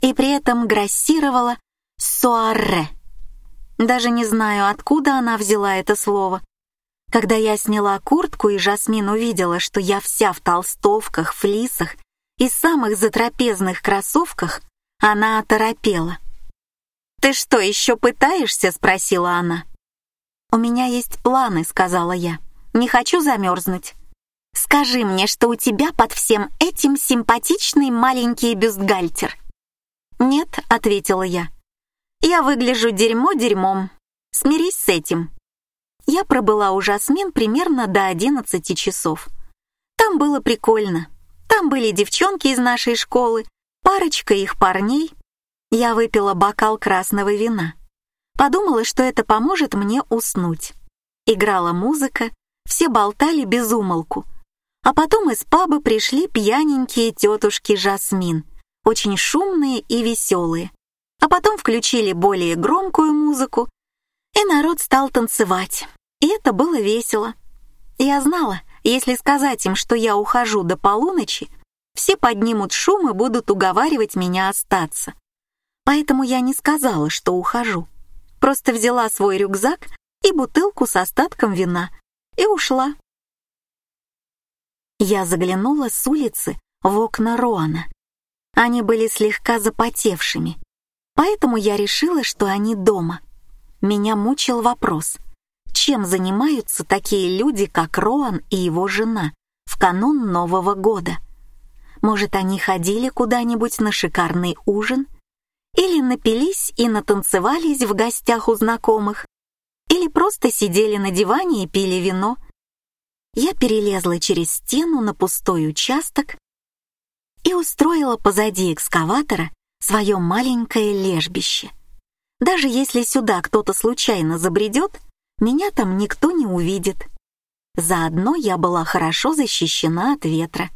и при этом грассировала суаре. Даже не знаю, откуда она взяла это слово. Когда я сняла куртку, и Жасмин увидела, что я вся в толстовках, флисах и самых затрапезных кроссовках, она оторопела. «Ты что, еще пытаешься?» — спросила она. «У меня есть планы», — сказала я. «Не хочу замерзнуть». «Скажи мне, что у тебя под всем этим симпатичный маленький бюстгальтер». «Нет», — ответила я. «Я выгляжу дерьмо дерьмом. Смирись с этим». Я пробыла у Жасмин примерно до одиннадцати часов. Там было прикольно. Там были девчонки из нашей школы, парочка их парней. Я выпила бокал красного вина. Подумала, что это поможет мне уснуть. Играла музыка, все болтали без умолку. А потом из паба пришли пьяненькие тетушки Жасмин, очень шумные и веселые. А потом включили более громкую музыку, и народ стал танцевать. И это было весело. Я знала, если сказать им, что я ухожу до полуночи, все поднимут шум и будут уговаривать меня остаться. Поэтому я не сказала, что ухожу. Просто взяла свой рюкзак и бутылку с остатком вина и ушла. Я заглянула с улицы в окна Роана. Они были слегка запотевшими, поэтому я решила, что они дома. Меня мучил вопрос, чем занимаются такие люди, как Роан и его жена в канун Нового года. Может, они ходили куда-нибудь на шикарный ужин? Или напились и натанцевались в гостях у знакомых? Или просто сидели на диване и пили вино? Я перелезла через стену на пустой участок и устроила позади экскаватора свое маленькое лежбище. Даже если сюда кто-то случайно забредет, меня там никто не увидит. Заодно я была хорошо защищена от ветра.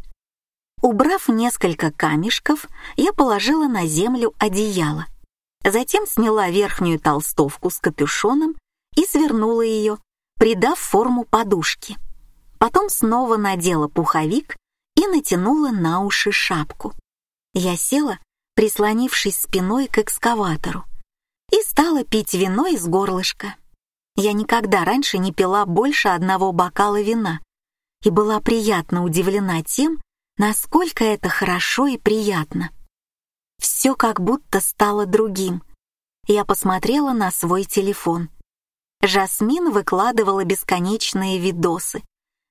Убрав несколько камешков, я положила на землю одеяло. Затем сняла верхнюю толстовку с капюшоном и свернула ее, придав форму подушки. Потом снова надела пуховик и натянула на уши шапку. Я села, прислонившись спиной к экскаватору, и стала пить вино из горлышка. Я никогда раньше не пила больше одного бокала вина и была приятно удивлена тем, насколько это хорошо и приятно. Все как будто стало другим. Я посмотрела на свой телефон. Жасмин выкладывала бесконечные видосы,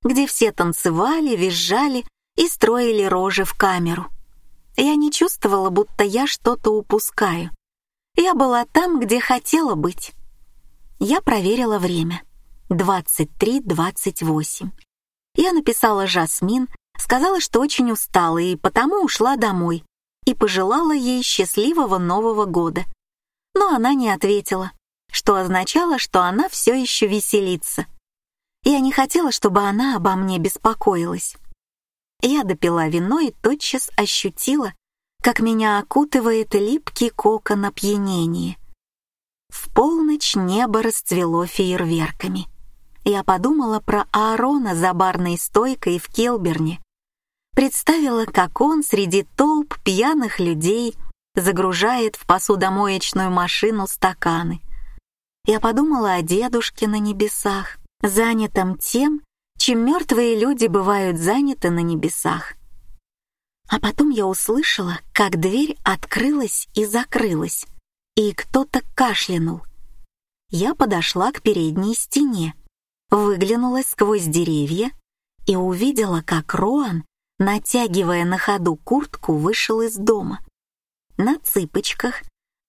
где все танцевали, визжали и строили рожи в камеру. Я не чувствовала, будто я что-то упускаю. Я была там, где хотела быть. Я проверила время. 23.28. Я написала Жасмин, сказала, что очень устала и потому ушла домой и пожелала ей счастливого Нового года. Но она не ответила, что означало, что она все еще веселится. Я не хотела, чтобы она обо мне беспокоилась. Я допила вино и тотчас ощутила, как меня окутывает липкий кокон опьянения. В полночь небо расцвело фейерверками. Я подумала про Аарона за барной стойкой в Келберне. Представила, как он среди толп пьяных людей загружает в посудомоечную машину стаканы. Я подумала о дедушке на небесах, занятом тем, чем мертвые люди бывают заняты на небесах. А потом я услышала, как дверь открылась и закрылась, и кто-то кашлянул. Я подошла к передней стене, выглянула сквозь деревья и увидела, как Роан, натягивая на ходу куртку, вышел из дома. На цыпочках,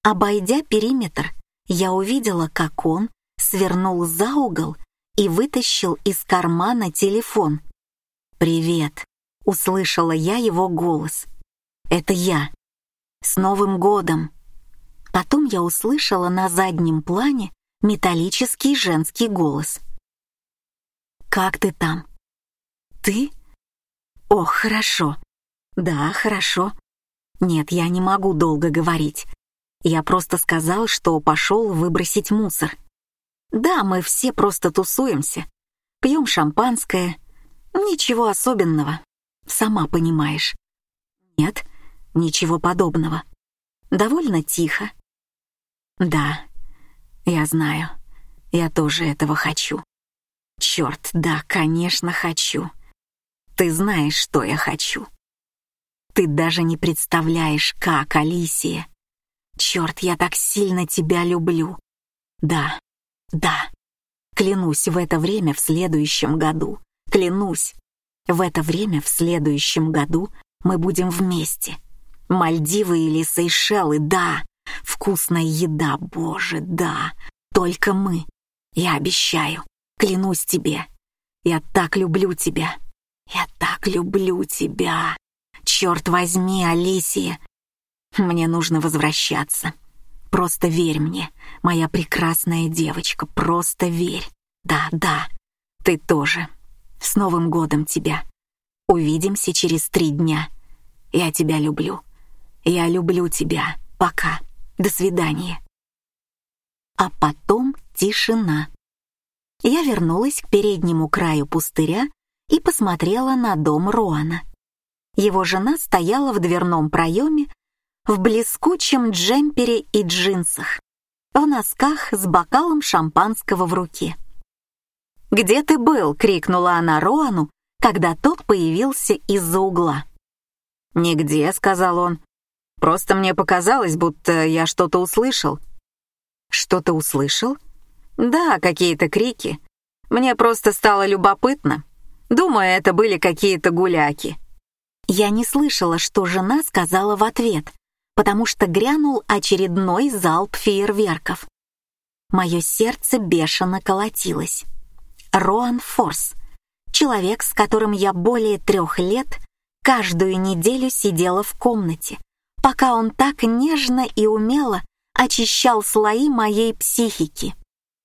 обойдя периметр, я увидела, как он свернул за угол и вытащил из кармана телефон. «Привет», — услышала я его голос. «Это я. С Новым годом!» Потом я услышала на заднем плане металлический женский голос. «Как ты там?» «Ты?» «Ох, хорошо. Да, хорошо. Нет, я не могу долго говорить. Я просто сказал, что пошел выбросить мусор. Да, мы все просто тусуемся. Пьем шампанское. Ничего особенного. Сама понимаешь. Нет, ничего подобного. Довольно тихо. Да, я знаю. Я тоже этого хочу. Черт, да, конечно, хочу. Ты знаешь, что я хочу. Ты даже не представляешь, как, Алисия. Черт, я так сильно тебя люблю. Да, да. Клянусь, в это время в следующем году. Клянусь. В это время в следующем году мы будем вместе. Мальдивы или Сейшелы, да. Вкусная еда, боже, да. Только мы. Я обещаю. Клянусь тебе. Я так люблю тебя. Я так люблю тебя. Черт возьми, Алисия. Мне нужно возвращаться. Просто верь мне, моя прекрасная девочка, просто верь. Да, да, ты тоже. С Новым годом тебя. Увидимся через три дня. Я тебя люблю. Я люблю тебя. Пока. До свидания. А потом тишина. Я вернулась к переднему краю пустыря и посмотрела на дом Роана. Его жена стояла в дверном проеме в блескучем джемпере и джинсах, в носках с бокалом шампанского в руке. «Где ты был?» — крикнула она Роану, когда тот появился из-за угла. «Нигде», — сказал он. «Просто мне показалось, будто я что-то услышал». «Что-то услышал?» «Да, какие-то крики. Мне просто стало любопытно. Думаю, это были какие-то гуляки». Я не слышала, что жена сказала в ответ, потому что грянул очередной залп фейерверков. Мое сердце бешено колотилось. Роан Форс, человек, с которым я более трех лет каждую неделю сидела в комнате, пока он так нежно и умело очищал слои моей психики.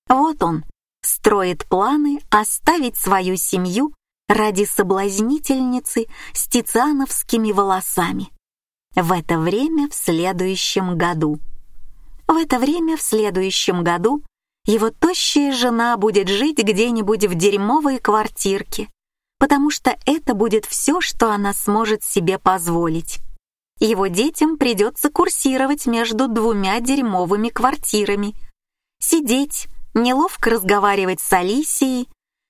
Вот он, строит планы оставить свою семью ради соблазнительницы с тициановскими волосами в это время в следующем году. В это время в следующем году его тощая жена будет жить где-нибудь в дерьмовой квартирке, потому что это будет все, что она сможет себе позволить. Его детям придется курсировать между двумя дерьмовыми квартирами, сидеть, неловко разговаривать с Алисией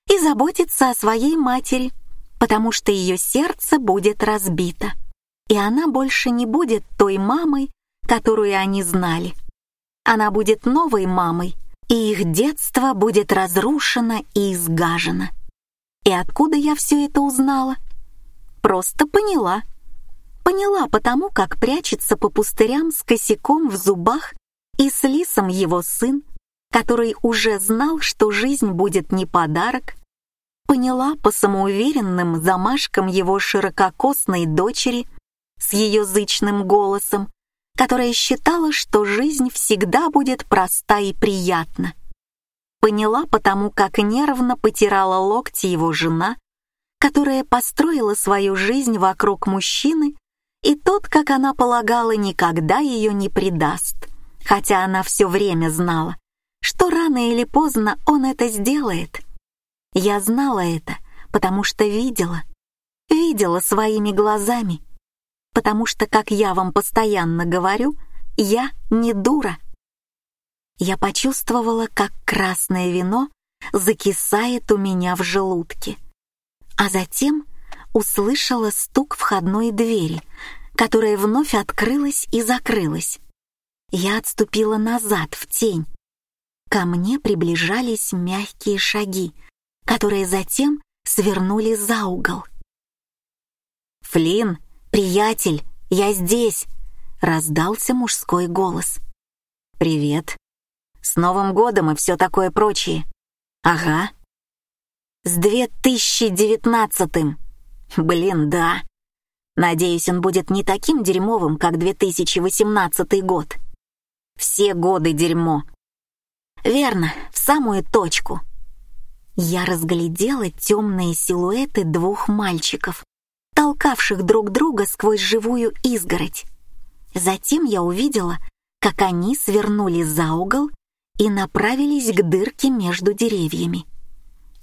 и заботиться о своей матери, потому что ее сердце будет разбито и она больше не будет той мамой, которую они знали. Она будет новой мамой, и их детство будет разрушено и изгажено. И откуда я все это узнала? просто поняла. Поняла потому, как прячется по пустырям с косяком в зубах и с лисом его сын, который уже знал, что жизнь будет не подарок. Поняла по самоуверенным замашкам его ширококосной дочери с ее зычным голосом, которая считала, что жизнь всегда будет проста и приятна. Поняла потому, как нервно потирала локти его жена, которая построила свою жизнь вокруг мужчины, и тот, как она полагала, никогда ее не предаст, хотя она все время знала, что рано или поздно он это сделает. Я знала это, потому что видела, видела своими глазами, потому что, как я вам постоянно говорю, я не дура. Я почувствовала, как красное вино закисает у меня в желудке, а затем услышала стук входной двери, которая вновь открылась и закрылась. Я отступила назад, в тень. Ко мне приближались мягкие шаги, которые затем свернули за угол. «Флинн!» «Приятель, я здесь!» — раздался мужской голос. «Привет. С Новым годом и все такое прочее». «Ага». «С 2019-м». «Блин, да. Надеюсь, он будет не таким дерьмовым, как 2018 год. Все годы дерьмо». «Верно, в самую точку». Я разглядела темные силуэты двух мальчиков, толкавших друг друга сквозь живую изгородь. Затем я увидела, как они свернули за угол и направились к дырке между деревьями.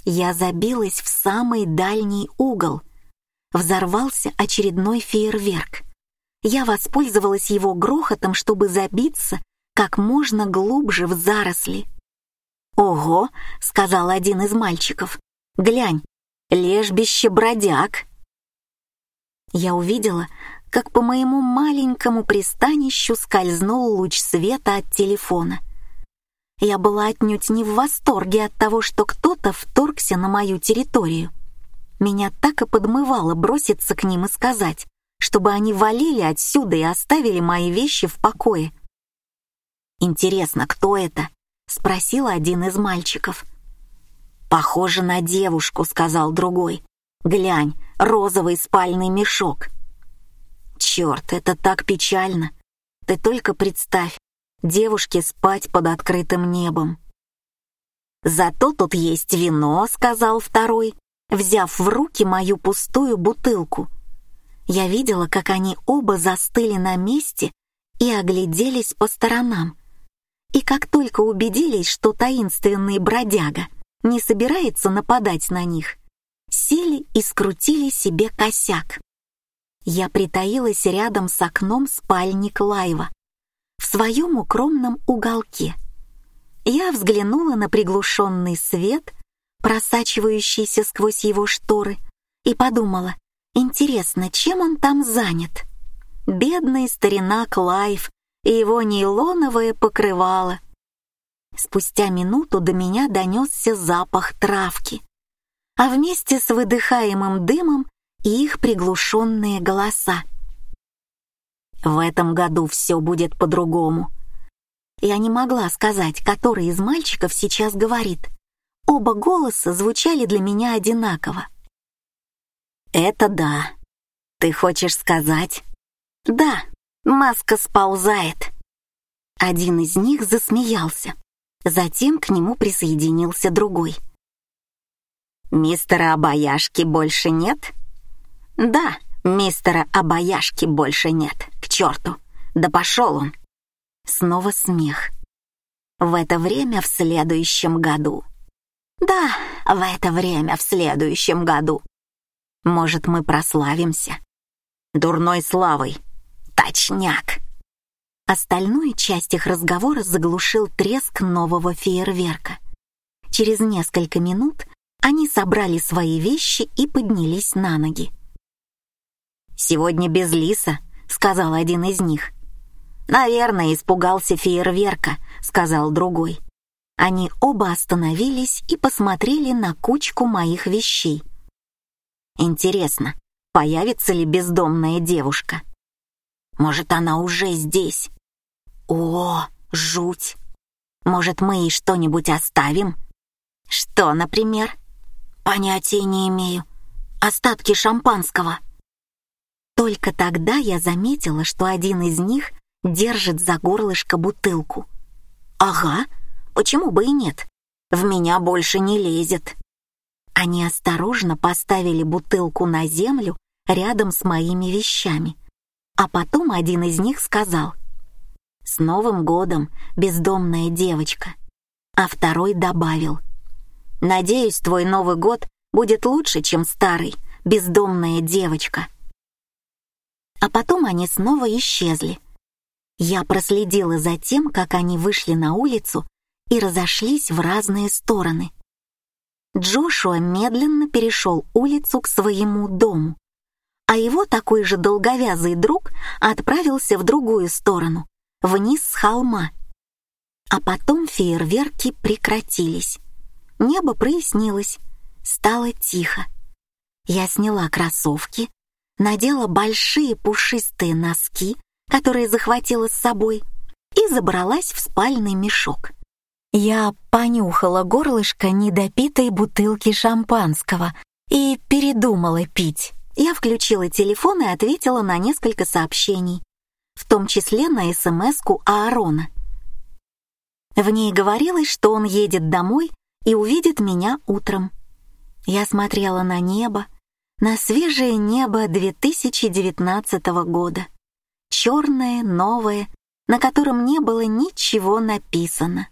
Я забилась в самый дальний угол. Взорвался очередной фейерверк. Я воспользовалась его грохотом, чтобы забиться как можно глубже в заросли. «Ого!» — сказал один из мальчиков. «Глянь, лежбище бродяг!» Я увидела, как по моему маленькому пристанищу скользнул луч света от телефона. Я была отнюдь не в восторге от того, что кто-то вторгся на мою территорию. Меня так и подмывало броситься к ним и сказать, чтобы они валили отсюда и оставили мои вещи в покое. «Интересно, кто это?» — спросил один из мальчиков. «Похоже на девушку», — сказал другой. «Глянь, розовый спальный мешок. Черт, это так печально. Ты только представь, девушке спать под открытым небом. «Зато тут есть вино», — сказал второй, взяв в руки мою пустую бутылку. Я видела, как они оба застыли на месте и огляделись по сторонам. И как только убедились, что таинственный бродяга не собирается нападать на них, сели и скрутили себе косяк. Я притаилась рядом с окном спальни Клайва, в своем укромном уголке. Я взглянула на приглушенный свет, просачивающийся сквозь его шторы, и подумала, интересно, чем он там занят? Бедный старина Клайв и его нейлоновое покрывало. Спустя минуту до меня донесся запах травки а вместе с выдыхаемым дымом и их приглушенные голоса. В этом году все будет по-другому. Я не могла сказать, который из мальчиков сейчас говорит. Оба голоса звучали для меня одинаково. «Это да. Ты хочешь сказать?» «Да, маска сползает». Один из них засмеялся. Затем к нему присоединился другой — «Мистера Обаяшки больше нет?» «Да, мистера Обаяшки больше нет. К черту! Да пошел он!» Снова смех. «В это время в следующем году». «Да, в это время в следующем году. Может, мы прославимся?» «Дурной славой. Точняк!» Остальную часть их разговора заглушил треск нового фейерверка. Через несколько минут они собрали свои вещи и поднялись на ноги. «Сегодня без Лиса», — сказал один из них. «Наверное, испугался фейерверка», — сказал другой. Они оба остановились и посмотрели на кучку моих вещей. «Интересно, появится ли бездомная девушка. Может, она уже здесь? О, жуть! Может, мы ей что-нибудь оставим? Что, например? Понятия не имею. Остатки шампанского. Только тогда я заметила, что один из них держит за горлышко бутылку. Ага, почему бы и нет? В меня больше не лезет. Они осторожно поставили бутылку на землю рядом с моими вещами. А потом один из них сказал «С Новым годом, бездомная девочка!» А второй добавил «Надеюсь, твой Новый год будет лучше, чем старый, бездомная девочка». А потом они снова исчезли. Я проследила за тем, как они вышли на улицу и разошлись в разные стороны. Джошуа медленно перешел улицу к своему дому, а его такой же долговязый друг отправился в другую сторону, вниз с холма. А потом фейерверки прекратились. Небо прояснилось, стало тихо. Я сняла кроссовки, надела большие пушистые носки, которые захватила с собой, и забралась в спальный мешок. Я понюхала горлышко недопитой бутылки шампанского и передумала пить. Я включила телефон и ответила на несколько сообщений, в том числе на СМС-ку Аарона. В ней говорилось, что он едет домой и увидит меня утром. Я смотрела на небо, на свежее небо 2019 года. Черное, новое, на котором не было ничего написано.